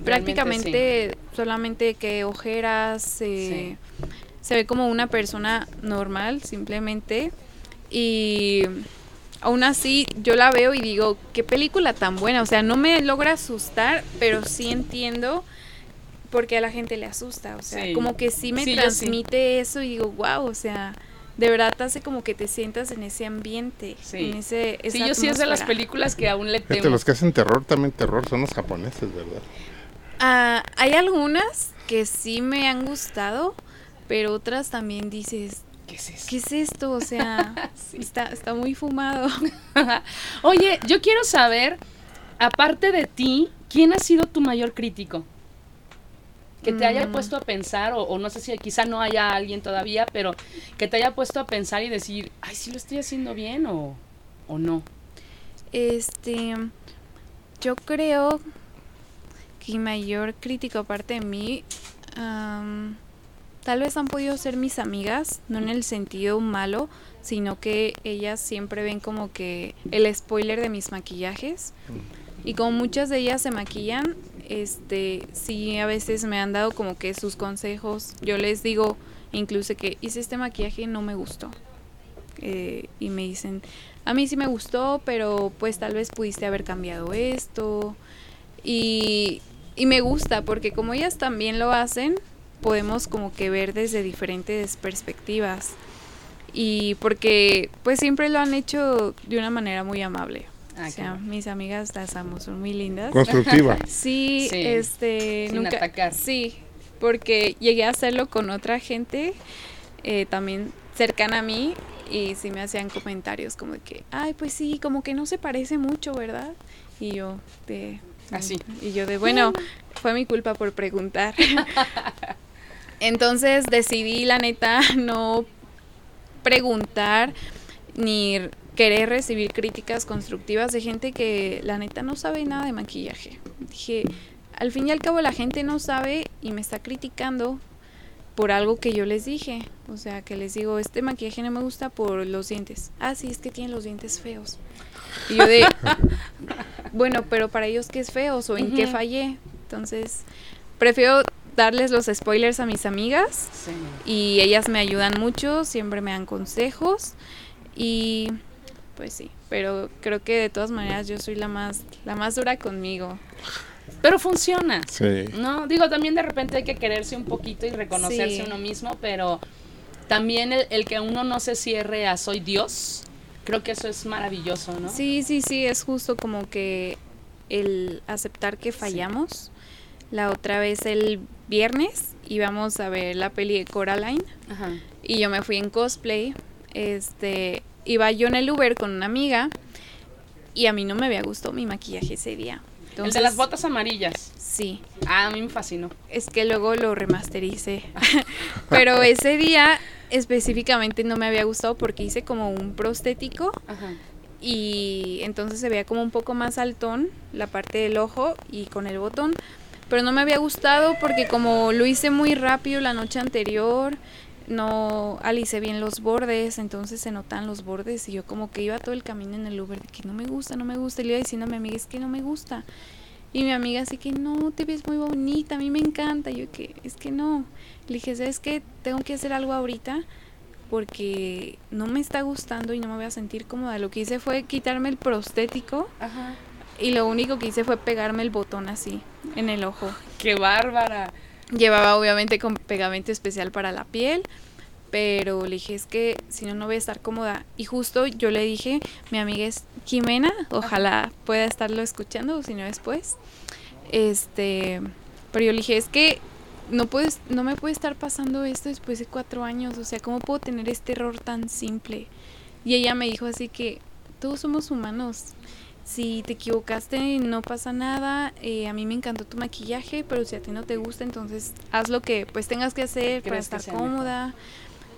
Realmente prácticamente solamente que ojeras, eh, se ve como una persona normal, simplemente, y aún así yo la veo y digo, qué película tan buena, o sea, no me logra asustar, pero sí entiendo porque a la gente le asusta, o sea, Sí. como que sí me Sí, yo sí. transmite eso y digo, wow, o sea, de verdad te hace como que te sientas en ese ambiente, Sí. en ese esa Sí, yo sí es de las películas que aún le Fíjate, temo. los que hacen terror, también terror, son los japoneses, ¿verdad? Ah, hay algunas que sí me han gustado, pero otras también dices, ¿Qué es eso? ¿qué es esto? O sea, Sí. está, está muy fumado. Oye, yo quiero saber, aparte de ti, ¿quién ha sido tu mayor crítico? Que te haya Mm. puesto a pensar, o, o no sé si quizá no haya alguien todavía, pero que te haya puesto a pensar y decir, ay, sí lo estoy haciendo bien o, o no. Este, yo creo que mi mayor crítico aparte de mí, am, tal vez han podido ser mis amigas, no en el sentido malo, sino que ellas siempre ven como que el spoiler de mis maquillajes. Y como muchas de ellas se maquillan, este, sí a veces me han dado como que sus consejos. Yo les digo incluso que hice este maquillaje no me gustó. Eh, y me dicen, a mí sí me gustó, pero pues tal vez pudiste haber cambiado esto. Y, y me gusta porque como ellas también lo hacen, podemos como que ver desde diferentes perspectivas. Y porque pues siempre lo han hecho de una manera muy amable. Ah, o sea, mis amigas las amo, son muy lindas. Constructiva. Sí, Sí, este, sin nunca, atacar. sí, porque llegué a hacerlo con otra gente, eh, también cercana a mí, y sí me hacían comentarios como de que, ay, pues sí, como que no se parece mucho, ¿verdad? Y yo de, Así. y yo de, bueno, fue mi culpa por preguntar. Entonces decidí, la neta, no preguntar ni querer recibir críticas constructivas de gente que la neta no sabe nada de maquillaje. Dije, al fin y al cabo la gente no sabe y me está criticando por algo que yo les dije. O sea, que les digo, este maquillaje no me gusta por los dientes. Ah, sí, es que tienen los dientes feos. Y yo de, bueno, pero para ellos qué es feos o en qué fallé. Entonces, prefiero darles los spoilers a mis amigas Sí. y ellas me ayudan mucho, siempre me dan consejos y pues sí, pero creo que de todas maneras yo soy la más la más dura conmigo. Pero funciona. Sí. No, digo, también de repente hay que quererse un poquito y reconocerse Sí. uno mismo, pero también el, el que uno no se cierre a soy Dios, creo que eso es maravilloso, ¿no? Sí, sí, sí, es justo como que el aceptar que fallamos. La otra vez el viernes íbamos a ver la peli de Coraline Ajá. y yo me fui en cosplay. Este, iba yo en el Uber con una amiga y a mí no me había gustado mi maquillaje ese día. el Entonces, de las botas amarillas. Sí, Ah, a mí me fascinó. es que luego lo remastericé. Pero ese día específicamente no me había gustado porque hice como un prostético Ajá. y entonces se veía como un poco más altón la parte del ojo y con el botón. Pero no me había gustado porque como lo hice muy rápido la noche anterior, no alicé bien los bordes, entonces se notan los bordes y yo como que iba todo el camino en el Uber de que no me gusta, no me gusta. Y le iba diciendo a mi amiga, es que no me gusta. Y mi amiga así que no, te ves muy bonita, a mí me encanta. Y yo que es que no. Le dije, ¿sabes qué? Tengo que hacer algo ahorita porque no me está gustando y no me voy a sentir cómoda. Lo que hice fue quitarme el prostético Ajá. y lo único que hice fue pegarme el botón así en el ojo. Qué bárbara. Llevaba obviamente con pegamento especial para la piel, pero le dije es que si no no voy a estar cómoda. Y justo yo le dije, mi amiga es Jimena, ojalá pueda estarlo escuchando o si no después. Este, pero yo le dije, es que no puedes, no me puede estar pasando esto después de cuatro años. O sea, ¿cómo puedo tener este error tan simple? Y ella me dijo así que todos somos humanos. Si te equivocaste, no pasa nada. Eh, a mí me encantó tu maquillaje, pero si a ti no te gusta, entonces haz lo que pues tengas que hacer para ¿Crees que estar mejor? cómoda.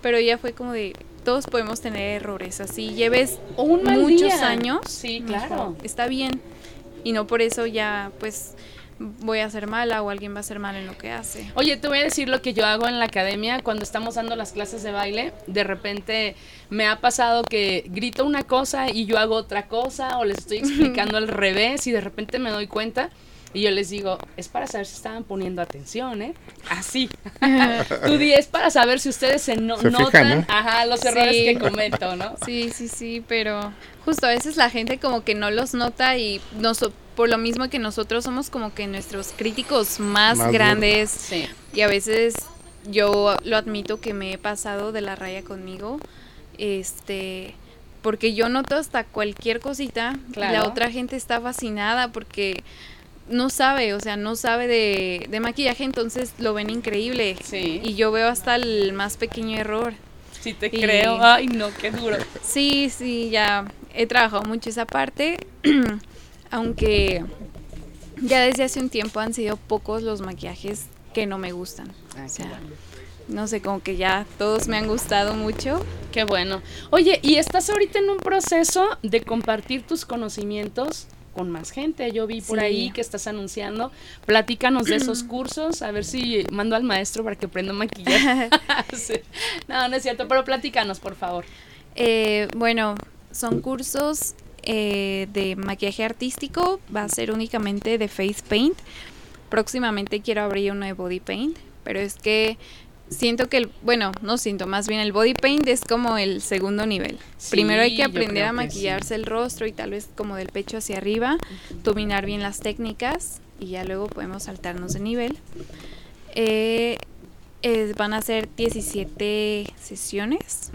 Pero ella fue como de, todos podemos tener errores. Así lleves un muchos día. años. Sí, mejor. claro. Está bien. Y no por eso ya pues voy a ser mala o alguien va a ser mal en lo que hace. Oye, te voy a decir lo que yo hago en la academia cuando estamos dando las clases de baile. De repente me ha pasado que grito una cosa y yo hago otra cosa o les estoy explicando al revés y de repente me doy cuenta y yo les digo, es para saber si estaban poniendo atención, ¿eh? Así. Tú di, es para saber si ustedes se, no- Se fijan, notan, ¿no? ajá, los errores Sí. que cometo, ¿no? Sí, sí, sí, pero justo a veces la gente como que no los nota y noso- por lo mismo que nosotros somos como que nuestros críticos más, Más grandes Sí. y a veces yo lo admito que me he pasado de la raya conmigo, este, porque yo noto hasta cualquier cosita y la Claro. otra gente está fascinada porque no sabe, o sea, no sabe de, de maquillaje, entonces lo ven increíble. Sí. Y yo veo hasta el más pequeño error. Sí te Y- creo. Ay, no, qué duro. Sí, sí, ya he trabajado mucho esa parte, aunque ya desde hace un tiempo han sido pocos los maquillajes que no me gustan. Ah, O sea, bueno. no sé, como que ya todos me han gustado mucho. Qué bueno. Oye, ¿y estás ahorita en un proceso de compartir tus conocimientos con más gente? Yo vi por Sí. ahí que estás anunciando. Platícanos de esos cursos, a ver si mando al maestro para que aprenda. Sí. No, no es cierto, pero platícanos, por favor. Eh, bueno, son cursos eh, de maquillaje artístico, va a ser únicamente de face paint. Próximamente quiero abrir uno de body paint, pero es que siento que el, bueno, no siento, más bien el body paint es como el segundo nivel. Sí, Primero hay que aprender a maquillarse el rostro y tal vez como del pecho hacia arriba, dominar bien las técnicas y ya luego podemos saltarnos de nivel. Eh, van a ser 17 sesiones.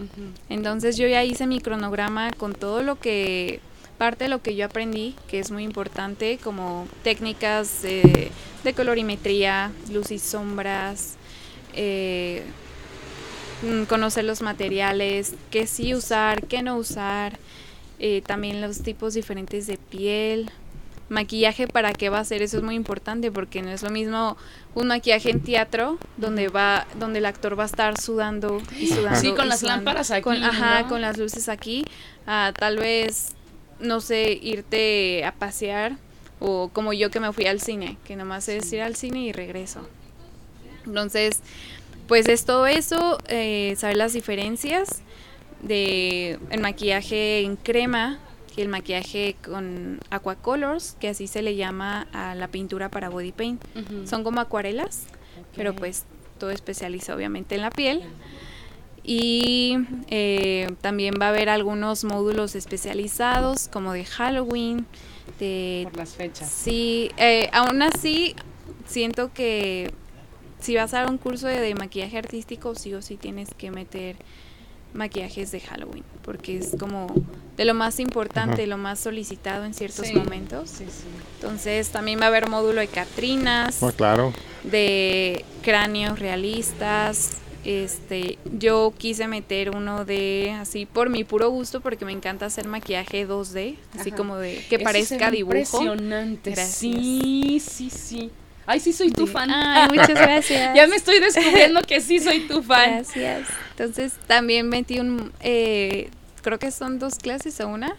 Entonces yo ya hice mi cronograma con todo lo que, parte de lo que yo aprendí, que es muy importante, como técnicas eh, de colorimetría, luz y sombras, eh, mm, conocer los materiales, qué sí usar, qué no usar, eh, también los tipos diferentes de piel, maquillaje para qué va a ser, eso es muy importante porque no es lo mismo un maquillaje en teatro donde va donde el actor va a estar sudando y sudando. Sí, con y las sudando. lámparas aquí, Con, con las luces aquí. tal vez no sé, irte a pasear o como yo que me fui al cine, que nomás es ir al cine y regreso. Entonces, pues es todo eso, eh, saber las diferencias de el maquillaje en crema y el maquillaje con aquacolors, que así se le llama a la pintura para body paint. Son como acuarelas, pero pues todo especializa obviamente en la piel. Y eh, también va a haber algunos módulos especializados como de Halloween, de Por las fechas. Sí, eh, aún así siento que si vas a dar un curso de, de maquillaje artístico, sí o sí tienes que meter maquillajes de Halloween, porque es como de lo más importante, Ajá. lo más solicitado en ciertos Sí. momentos. Sí, sí. Entonces también va a haber módulo de Catrinas, Ah, claro. de cráneos realistas. Este, yo quise meter uno de así por mi puro gusto porque me encanta hacer maquillaje 2D, así Ajá. como de que Eso parezca dibujo. Impresionante. Gracias. Sí, sí, sí. Ay, sí soy tu Sí. fan. Ay, muchas gracias. ya me estoy descubriendo que sí soy tu fan. Gracias. Entonces también metí un, eh, creo que son dos clases o una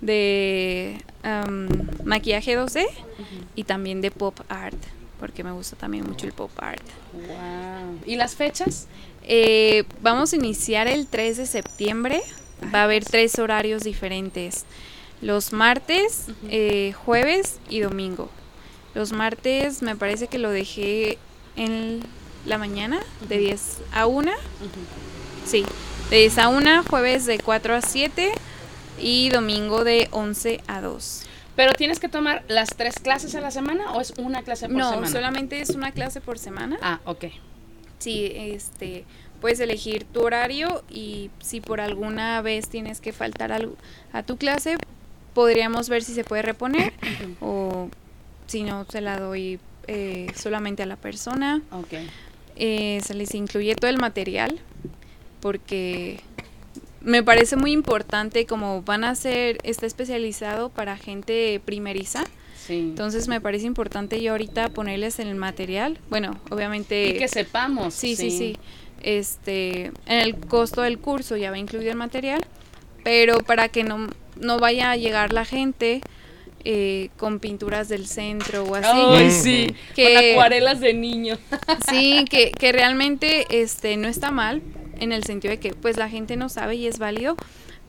de am, maquillaje 2D ujú. y también de pop art, porque me gusta también mucho el pop art. Wow. ¿Y las fechas? Eh, vamos a iniciar el 3 de septiembre. Va a haber tres horarios diferentes. Los martes, eh, jueves y domingo. Los martes me parece que lo dejé en la mañana, de Ujú. 10 a 1. Ujú. Sí, de 10 a 1, jueves de 4 a 7 y domingo de 11 a 2. ¿Pero tienes que tomar las tres clases a la semana o es una clase por No, semana? solamente es una clase por semana. Ah, ok. Sí, este, puedes elegir tu horario y si por alguna vez tienes que faltar al- a tu clase, podríamos ver si se puede reponer o si no, se la doy eh, solamente a la persona. Ok. Eh, se les incluye todo el material porque me parece muy importante como van a ser, está especializado para gente primeriza. Sí. Entonces me parece importante yo ahorita ponerles en el material. Bueno, obviamente... y que sepamos. Sí, sí, sí. Este, en el costo del curso ya va incluido el material, pero para que no, no vaya a llegar la gente eh, con pinturas del centro o así. Ay, Mm. sí. Que- Con acuarelas de niño. Sí, que, que realmente este, no está mal, en el sentido de que pues la gente no sabe y es válido,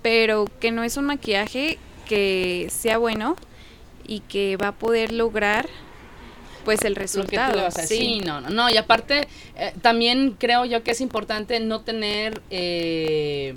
pero que no es un maquillaje que sea bueno y que va a poder lograr pues el lo que resultado. tú le vas a decir. Sí, no, no, no. Y aparte, eh, también creo yo que es importante no tener eh,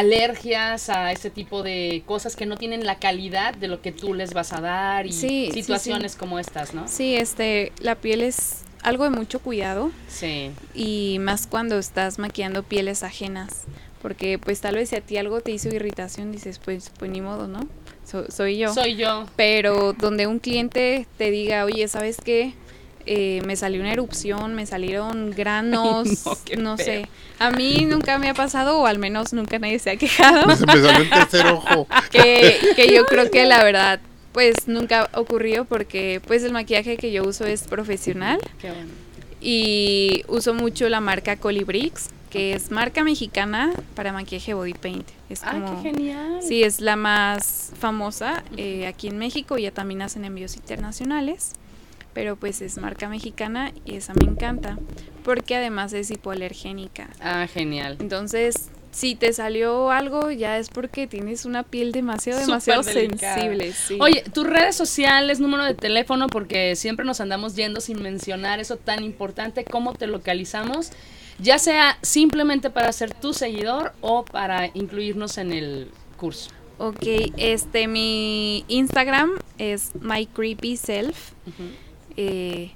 alergias a ese tipo de cosas que no tienen la calidad de lo que tú les vas a dar y Sí, sí, situaciones sí. como estas, ¿no? Sí, este, la piel es algo de mucho cuidado Sí. y más cuando estás maquillando pieles ajenas, porque pues tal vez si a ti algo te hizo irritación, dices pues, pues ni modo, ¿no? So- soy yo. Soy yo. Pero donde un cliente te diga, oye, ¿sabes qué? Eh, me salió una erupción, me salieron granos, no, sé. A mí nunca me ha pasado, o al menos nunca nadie se ha quejado, el tercer ojo. que, que yo creo que la verdad, pues nunca ha ocurrido porque pues el maquillaje que yo uso es profesional Qué bueno. y uso mucho la marca Colibrix, que es marca mexicana para maquillaje body paint. Es Ah, como, qué genial. Sí, es la más famosa eh, aquí en México. Ya también hacen envíos internacionales. Pero pues es marca mexicana y esa me encanta. Porque además es hipoalergénica. Ah, genial. Entonces, si te salió algo, ya es porque tienes una piel demasiado, demasiado sensible. sí. Oye, tus redes sociales, número de teléfono, porque siempre nos andamos yendo sin mencionar eso tan importante, cómo te localizamos, ya sea simplemente para ser tu seguidor o para incluirnos en el curso. Ok, este, mi Instagram es mycreepyself. Ujú. Eh,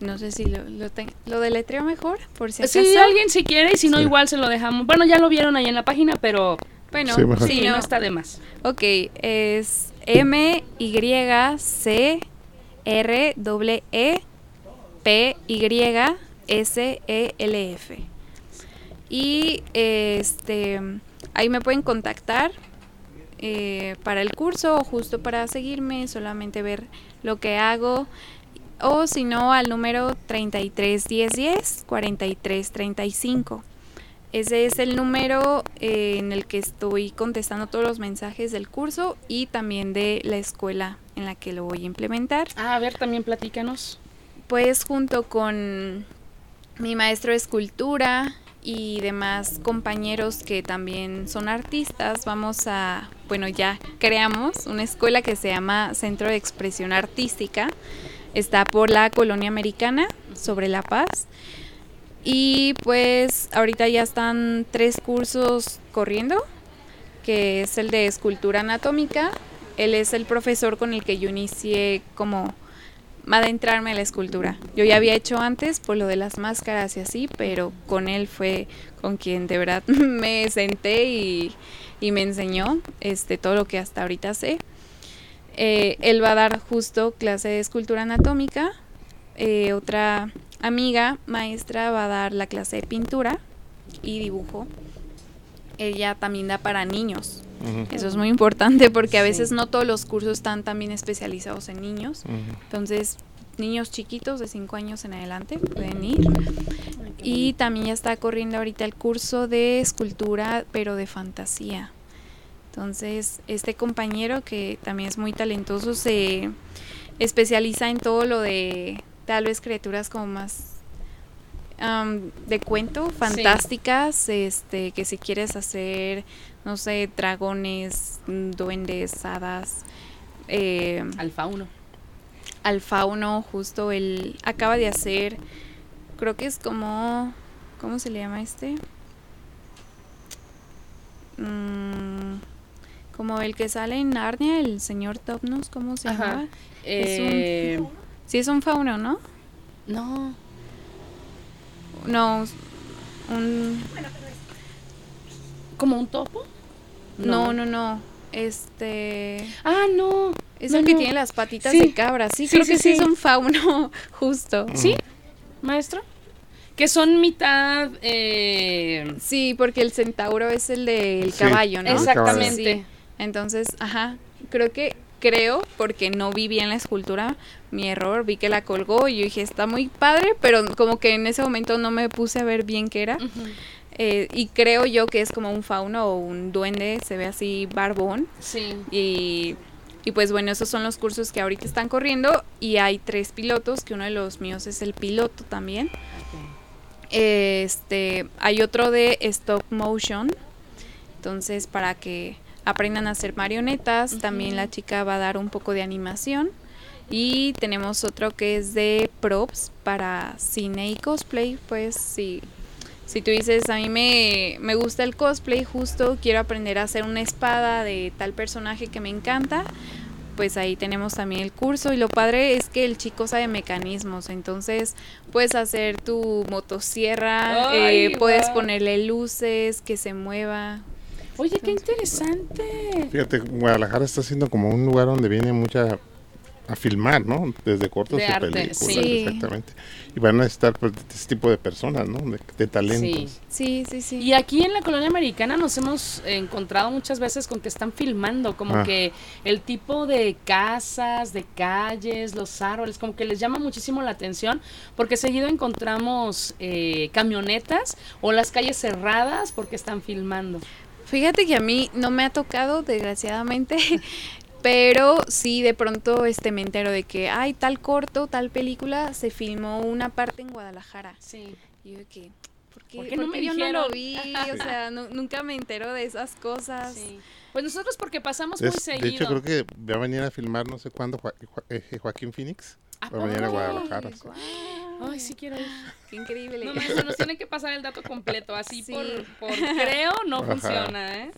no sé si lo, lo, ten- lo deletreo mejor, por si alguien si quiere y si no Sí. igual se lo dejamos. Bueno, ya lo vieron ahí en la página, pero Bueno, Sí, no, no, está de más. Ok, es M Y C R E E P Y S E L F. Y este ahí me pueden contactar eh, para el curso o justo para seguirme, solamente ver lo que hago. O si no, al número 331010 4335. Ese es el número eh, en el que estoy contestando todos los mensajes del curso y también de la escuela en la que lo voy a implementar. Ah, a ver, también platícanos. Pues junto con mi maestro de escultura y demás compañeros que también son artistas, vamos a, bueno, ya creamos una escuela que se llama Centro de Expresión Artística. Está por la colonia americana, sobre La Paz. Y pues ahorita ya están tres cursos corriendo, que es el de escultura anatómica. Él es el profesor con el que yo inicié como adentrarme a la escultura. Yo ya había hecho antes por lo de las máscaras y así, pero con él fue con quien de verdad me senté y, y me enseñó este, todo lo que hasta ahorita sé. Eh, él va a dar justo clase de escultura anatómica. Eh, otra amiga maestra va a dar la clase de pintura y dibujo. Ella también da para niños. Eso es muy importante porque a Sí. veces no todos los cursos están también especializados en niños. Entonces, niños chiquitos de 5 años en adelante pueden ir. Y también ya está corriendo ahorita el curso de escultura, pero de fantasía. Entonces, este compañero que también es muy talentoso se especializa en todo lo de tal vez criaturas como más de cuento, fantásticas, este, que si quieres hacer, no sé, dragones, duendes, hadas, eh, Al fauno. al fauno, justo él acaba de hacer, creo que es como, ¿cómo se le llama este? Mm, como el que sale en Narnia, el señor Topnus, ¿cómo se Ajá. llama? Es un- Eh, Sí, es un fauno, ¿no? no. No, un... ¿Como un topo? No, no, no. Este... Ah, no. Es No, el que no. tiene las patitas Sí. de cabra. Sí, Sí, creo sí, que sí, es un fauno, justo. ¿Sí? ¿Maestro? Que son mitad. eh, Sí, porque el centauro es el del caballo, ¿no? Exactamente. Entonces, ajá, creo que creo porque no vi bien la escultura, mi error, vi que la colgó y yo dije, está muy padre, pero como que en ese momento no me puse a ver bien qué era. Eh, y creo yo que es como un fauno o un duende, se ve así barbón. Sí. Y, y pues bueno, esos son los cursos que ahorita están corriendo y hay tres pilotos, que uno de los míos es el piloto también. Este, hay otro de stop motion. Entonces, para que aprendan a hacer marionetas, también la chica va a dar un poco de animación. Y tenemos otro que es de props para cine y cosplay. Pues si, si tú dices, a mí me, me gusta el cosplay, justo quiero aprender a hacer una espada de tal personaje que me encanta, pues ahí tenemos también el curso y lo padre es que el chico sabe mecanismos, entonces puedes hacer tu motosierra, Ay, eh, puedes ponerle luces, que se mueva. Oye, qué interesante. Fíjate, Guadalajara está siendo como un lugar donde viene mucha a filmar, ¿no? Desde cortos De de, arte, películas, sí. exactamente. Y van a estar pues, ese tipo de personas, ¿no? De, de talentos. Sí, sí, sí. Y aquí en la colonia americana nos hemos encontrado muchas veces con que están filmando, como Ah. que el tipo de casas, de calles, los árboles, como que les llama muchísimo la atención, porque seguido encontramos eh, camionetas o las calles cerradas porque están filmando. Fíjate que a mí no me ha tocado, desgraciadamente, pero sí de pronto este me entero de que hay tal corto, tal película, se filmó una parte en Guadalajara. Sí. Y yo de que, ¿por qué, ¿Por qué no me qué yo no lo vi? O sea, nu- nunca me entero de esas cosas. Sí. Pues nosotros porque pasamos Es- muy seguido. de hecho, creo que va a venir a filmar no sé cuándo eh, Joaquín Phoenix. ¿A Va a venir a? Guadalajara. sí. Ay, sí quiero ir. Qué increíble. No, maestro, nos tiene que pasar el dato completo, así Sí. por, por creo no Ajá. funciona, ¿eh?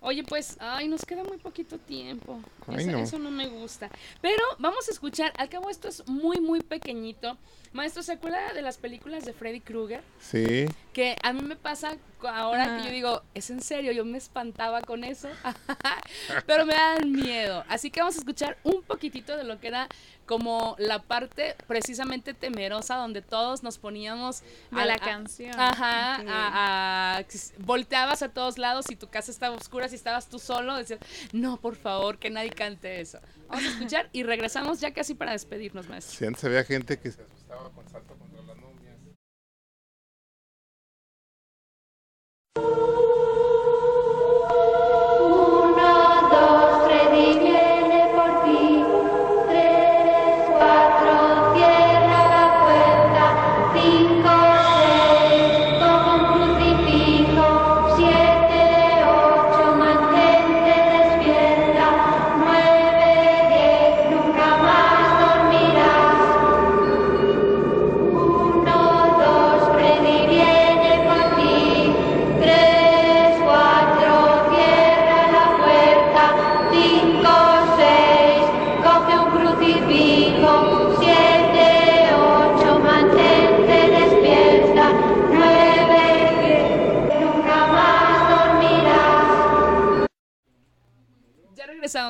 Oye, pues, ay, nos queda muy poquito tiempo. Ay, eso, no. eso no me gusta. Pero vamos a escuchar, al cabo esto es muy, muy pequeñito. Maestro, ¿se acuerda de las películas de Freddy Krueger? Sí. Que a mí me pasa ahora que yo digo, es en serio, yo me espantaba con eso, pero me dan miedo. Así que vamos a escuchar un poquitito de lo que era como la parte precisamente temerosa donde todos nos poníamos De a la a- canción. Ajá, a, a- volteabas a todos lados y tu casa estaba oscura, si estabas tú solo, decías, no, por favor, que nadie cante eso. Vamos a escuchar y regresamos ya casi para despedirnos, maestro. Si antes había gente que se con salto contra las novias.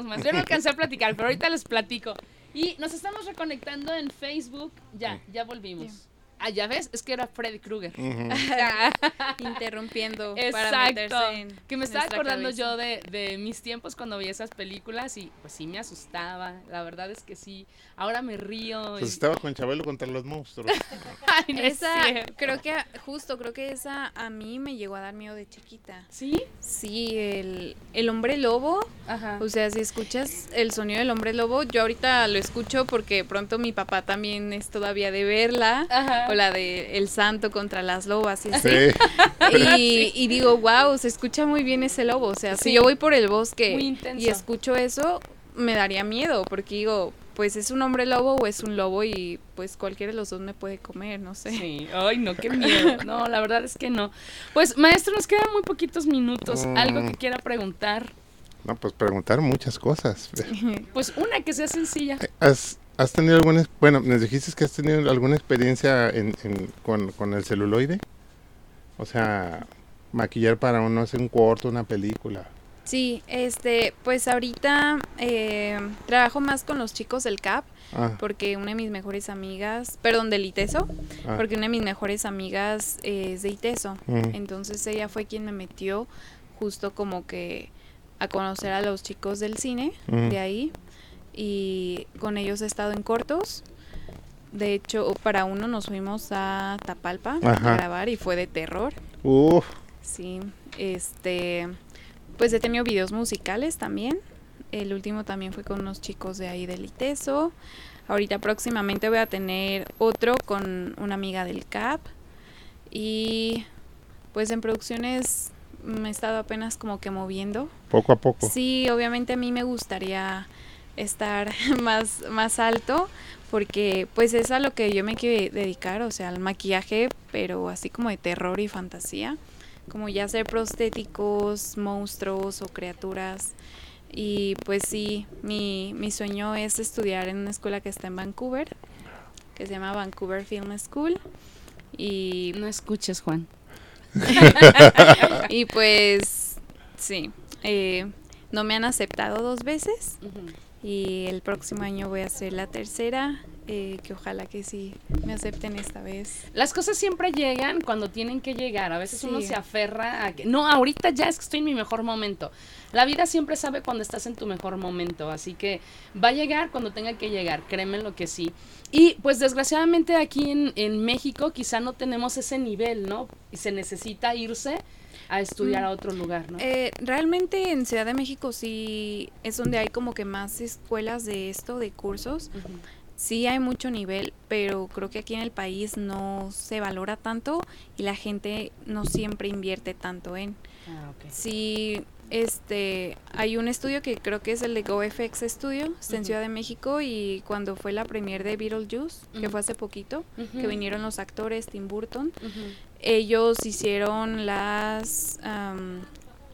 Maestro. Yo no alcancé a platicar, pero ahorita les platico. Y nos estamos reconectando en Facebook. Ya, ya volvimos. Ah, ya ves, es que era Freddy Krueger. Interrumpiendo para Exacto. meterse en Que me estaba acordando cabeza. yo de, de mis tiempos cuando veía esas películas y pues sí me asustaba. La verdad es que sí. Ahora me río. y- Pues estaba con Chabelo contra los monstruos. Ay, no es Esa, creo que justo, creo que esa a mí me llegó a dar miedo de chiquita. ¿Sí? Sí, el, el hombre lobo, Ajá. o sea, si escuchas el sonido del hombre lobo, yo ahorita lo escucho porque pronto mi papá también es todavía de verla, Ajá. O la de El Santo contra las lobas y así. Sí. Y, y digo, wow, se escucha muy bien ese lobo. O sea, Sí. si yo voy por el bosque y escucho eso, me daría miedo, porque digo, pues es un hombre lobo o es un lobo y pues cualquiera de los dos me puede comer, no sé. Sí, ay no, qué miedo. No, la verdad es que no. Pues, maestro, nos quedan muy poquitos minutos. Algo que Mm. quiera preguntar. No, pues preguntar muchas cosas. Pues una que sea sencilla. ¿Has, has tenido alguna, bueno, nos dijiste que has tenido alguna experiencia en, en- con, con el celuloide? O sea, maquillar para uno hacer un corto, una película. Sí, este, pues ahorita eh, trabajo más con los chicos del CAP, Ah, porque una de mis mejores amigas, perdón, del ITESO, ah, porque una de mis mejores amigas es de ITESO. mm, Entonces ella fue quien me metió justo como que a conocer a los chicos del cine mm. de ahí y con ellos he estado en cortos. De hecho, para uno nos fuimos a Tapalpa Ajá. a grabar y fue de terror. Uf, Sí, este, pues he tenido videos musicales también. El último también fue con unos chicos de ahí del ITESO. Ahorita próximamente voy a tener otro con una amiga del CAP. Y pues en producciones me he estado apenas como que moviendo. poco a poco. Sí, obviamente a mí me gustaría estar más, más alto porque pues es a lo que yo me quiero dedicar, o sea, al maquillaje, pero así como de terror y fantasía, como ya hacer prostéticos, monstruos o criaturas. Y pues sí, mi, mi sueño es estudiar en una escuela que está en Vancouver, que se llama Vancouver Film School. Y No escuches, Juan. y pues sí, eh, no me han aceptado dos veces y el próximo año voy a hacer la tercera, eh, que ojalá que sí me acepten esta vez. Las cosas siempre llegan cuando tienen que llegar. A veces uno Sí. se aferra a que, no, ahorita ya es que estoy en mi mejor momento. La vida siempre sabe cuando estás en tu mejor momento, así que va a llegar cuando tenga que llegar, créeme lo que sí. Y pues desgraciadamente aquí en, en México quizá no tenemos ese nivel, ¿no? Y se necesita irse a estudiar Mm. a otro lugar, ¿no? Eh, realmente en Ciudad de México sí es donde hay como que más escuelas de esto, de cursos. Sí hay mucho nivel, pero creo que aquí en el país no se valora tanto y la gente no siempre invierte tanto en. Ah, ok. Sí, este, hay un estudio que creo que es el de GoFX Studio, está en. Ciudad de México y cuando fue la premier de Beetlejuice, que Ujú. fue hace poquito, que vinieron los actores Tim Burton, ellos hicieron las, am,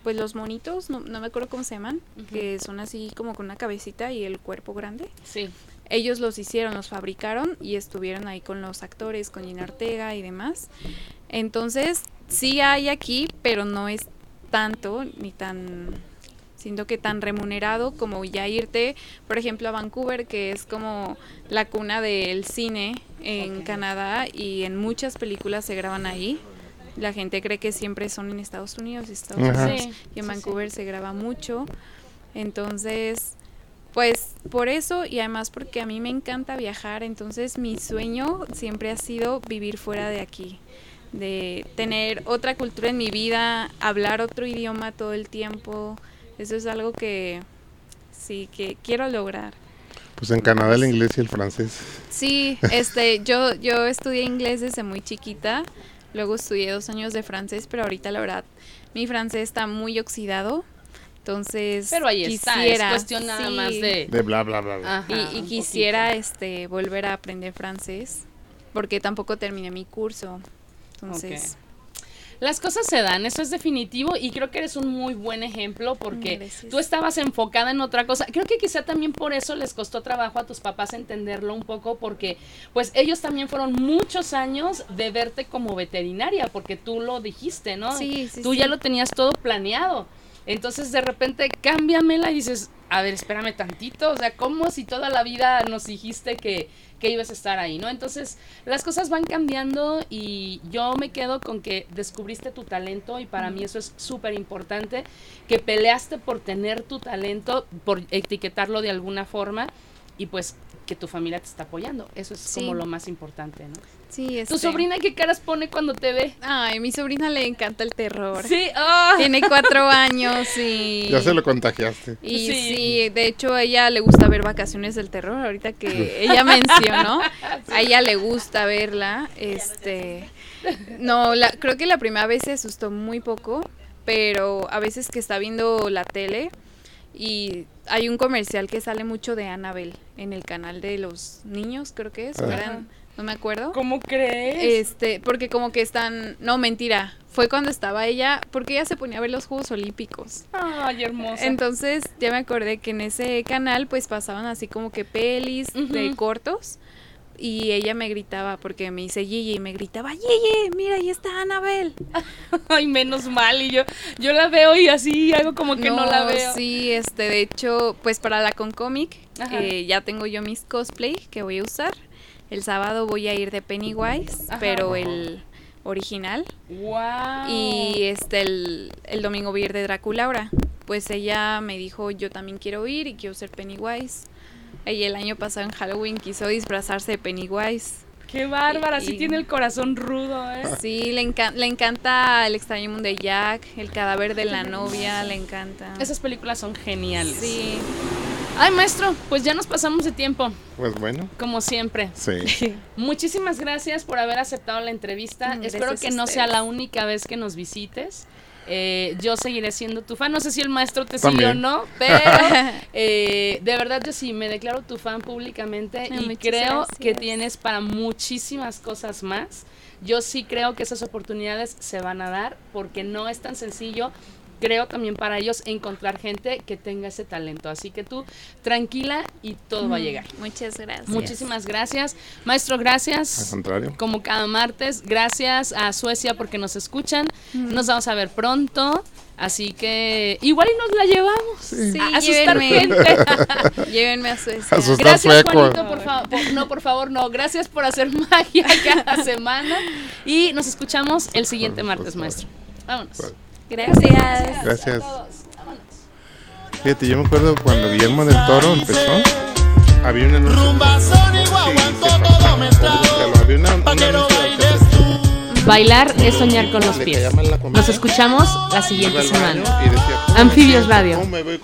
pues los monitos, no, no me acuerdo cómo se llaman, que son así como con una cabecita y el cuerpo grande. Sí. Ellos los hicieron, los fabricaron y estuvieron ahí con los actores, con Gina Ortega y demás. Entonces, sí hay aquí, pero no es tanto ni tan Siento que tan remunerado como ya irte, por ejemplo, a Vancouver, que es como la cuna del cine en. Canadá y en muchas películas se graban ahí. La gente cree que siempre son en Estados Unidos y Estados. Unidos. Sí, Y en sí, Vancouver se graba mucho. Entonces, pues por eso y además porque a mí me encanta viajar, entonces mi sueño siempre ha sido vivir fuera de aquí, de tener otra cultura en mi vida, hablar otro idioma todo el tiempo. Eso es algo que sí que quiero lograr. Pues en Canadá el inglés y el francés. Sí, este, yo, yo estudié inglés desde muy chiquita, luego estudié dos años de francés, pero ahorita la verdad mi francés está muy oxidado, entonces Pero ahí está, es quisiera, cuestión nada sí, más de... De bla, bla, bla, bla. Ajá, y, quisiera este volver a aprender francés porque tampoco terminé mi curso, entonces Las cosas se dan, eso es definitivo y creo que eres un muy buen ejemplo porque Gracias. tú estabas enfocada en otra cosa. Creo que quizá también por eso les costó trabajo a tus papás entenderlo un poco porque pues ellos también fueron muchos años de verte como veterinaria porque tú lo dijiste, ¿no? Sí, sí, Tú sí. ya lo tenías todo planeado. Entonces de repente cámbiamela y dices, a ver, espérame tantito, o sea, como si toda la vida nos dijiste que, que ibas a estar ahí, ¿no? Entonces las cosas van cambiando y yo me quedo con que descubriste tu talento y para mí eso es súper importante, que peleaste por tener tu talento, por etiquetarlo de alguna forma y pues que tu familia te está apoyando. Eso es Sí. como lo más importante, ¿no? Sí, ¿Tu este- sobrina qué caras pone cuando te ve? Ay, mi sobrina le encanta el terror. Sí, ¡ah! Tiene cuatro años y Ya se lo contagiaste. Y Sí. sí. de hecho a ella le gusta ver Vacaciones del Terror, ahorita que ella mencionó, a ella le gusta verla, este, no, la, creo que la primera vez se asustó muy poco, pero a veces que está viendo la tele y hay un comercial que sale mucho de Annabelle en el canal de los niños, creo que es, eran, no me acuerdo. ¿Cómo crees? Este, porque como que están, no, mentira, fue cuando estaba ella, porque ella se ponía a ver los Juegos Olímpicos. Ay, hermosa. Entonces ya me acordé que en ese canal pues pasaban así como que pelis de cortos y ella me gritaba porque me dice Gigi y me gritaba Gigi, mira ahí está Anabel. Ay, menos mal. Y yo, yo la veo y así hago como que no, la veo. Sí, este, de hecho, pues para la Concomic eh, ya tengo yo mis cosplay que voy a usar. El sábado voy a ir de Pennywise, Ajá. pero el original. Wow. Y este el, el domingo voy a ir de Draculaura. Pues ella me dijo, yo también quiero ir y quiero ser Pennywise. Ella el año pasado en Halloween quiso disfrazarse de Pennywise. Qué bárbara, sí y- tiene el corazón rudo, ¿eh? Sí, le, encan- le encanta El extraño mundo de Jack, El cadáver de la novia, le encanta. Esas películas son geniales. Sí, Ay, maestro, pues ya nos pasamos de tiempo, Pues bueno, como siempre. sí. Muchísimas gracias por haber aceptado la entrevista. Mm, Espero gracias que a no sea la única vez que nos visites. Eh, yo seguiré siendo tu fan. No sé si el maestro te También. siguió o no, pero eh, de verdad yo sí me declaro tu fan públicamente Ay, y creo que tienes para muchísimas cosas más. Yo sí creo que esas oportunidades se van a dar porque no es tan sencillo. Creo también para ellos encontrar gente que tenga ese talento. Así que tú tranquila y todo va a llegar. muchas gracias. Muchísimas gracias. Maestro, Al gracias. contrario. Como cada martes, gracias a Suecia porque nos escuchan. Nos vamos a ver pronto. Así que igual y nos la llevamos. Sí, a asustar llévenme. gente. Llévenme a Suecia. Asustar Gracias, sueco. Juanito, por favor. No, por favor, no. Gracias por hacer magia cada semana. Y nos escuchamos el siguiente martes, maestro. Vámonos. Gracias. Gracias. Fíjate, yo me acuerdo cuando Guillermo del Toro empezó, había un anuncio. Había una-. Bailar es soñar con los pies. Nos escuchamos la siguiente semana. y decía, "¿Cómo me Anfibios? Radio. ¿Cómo me voy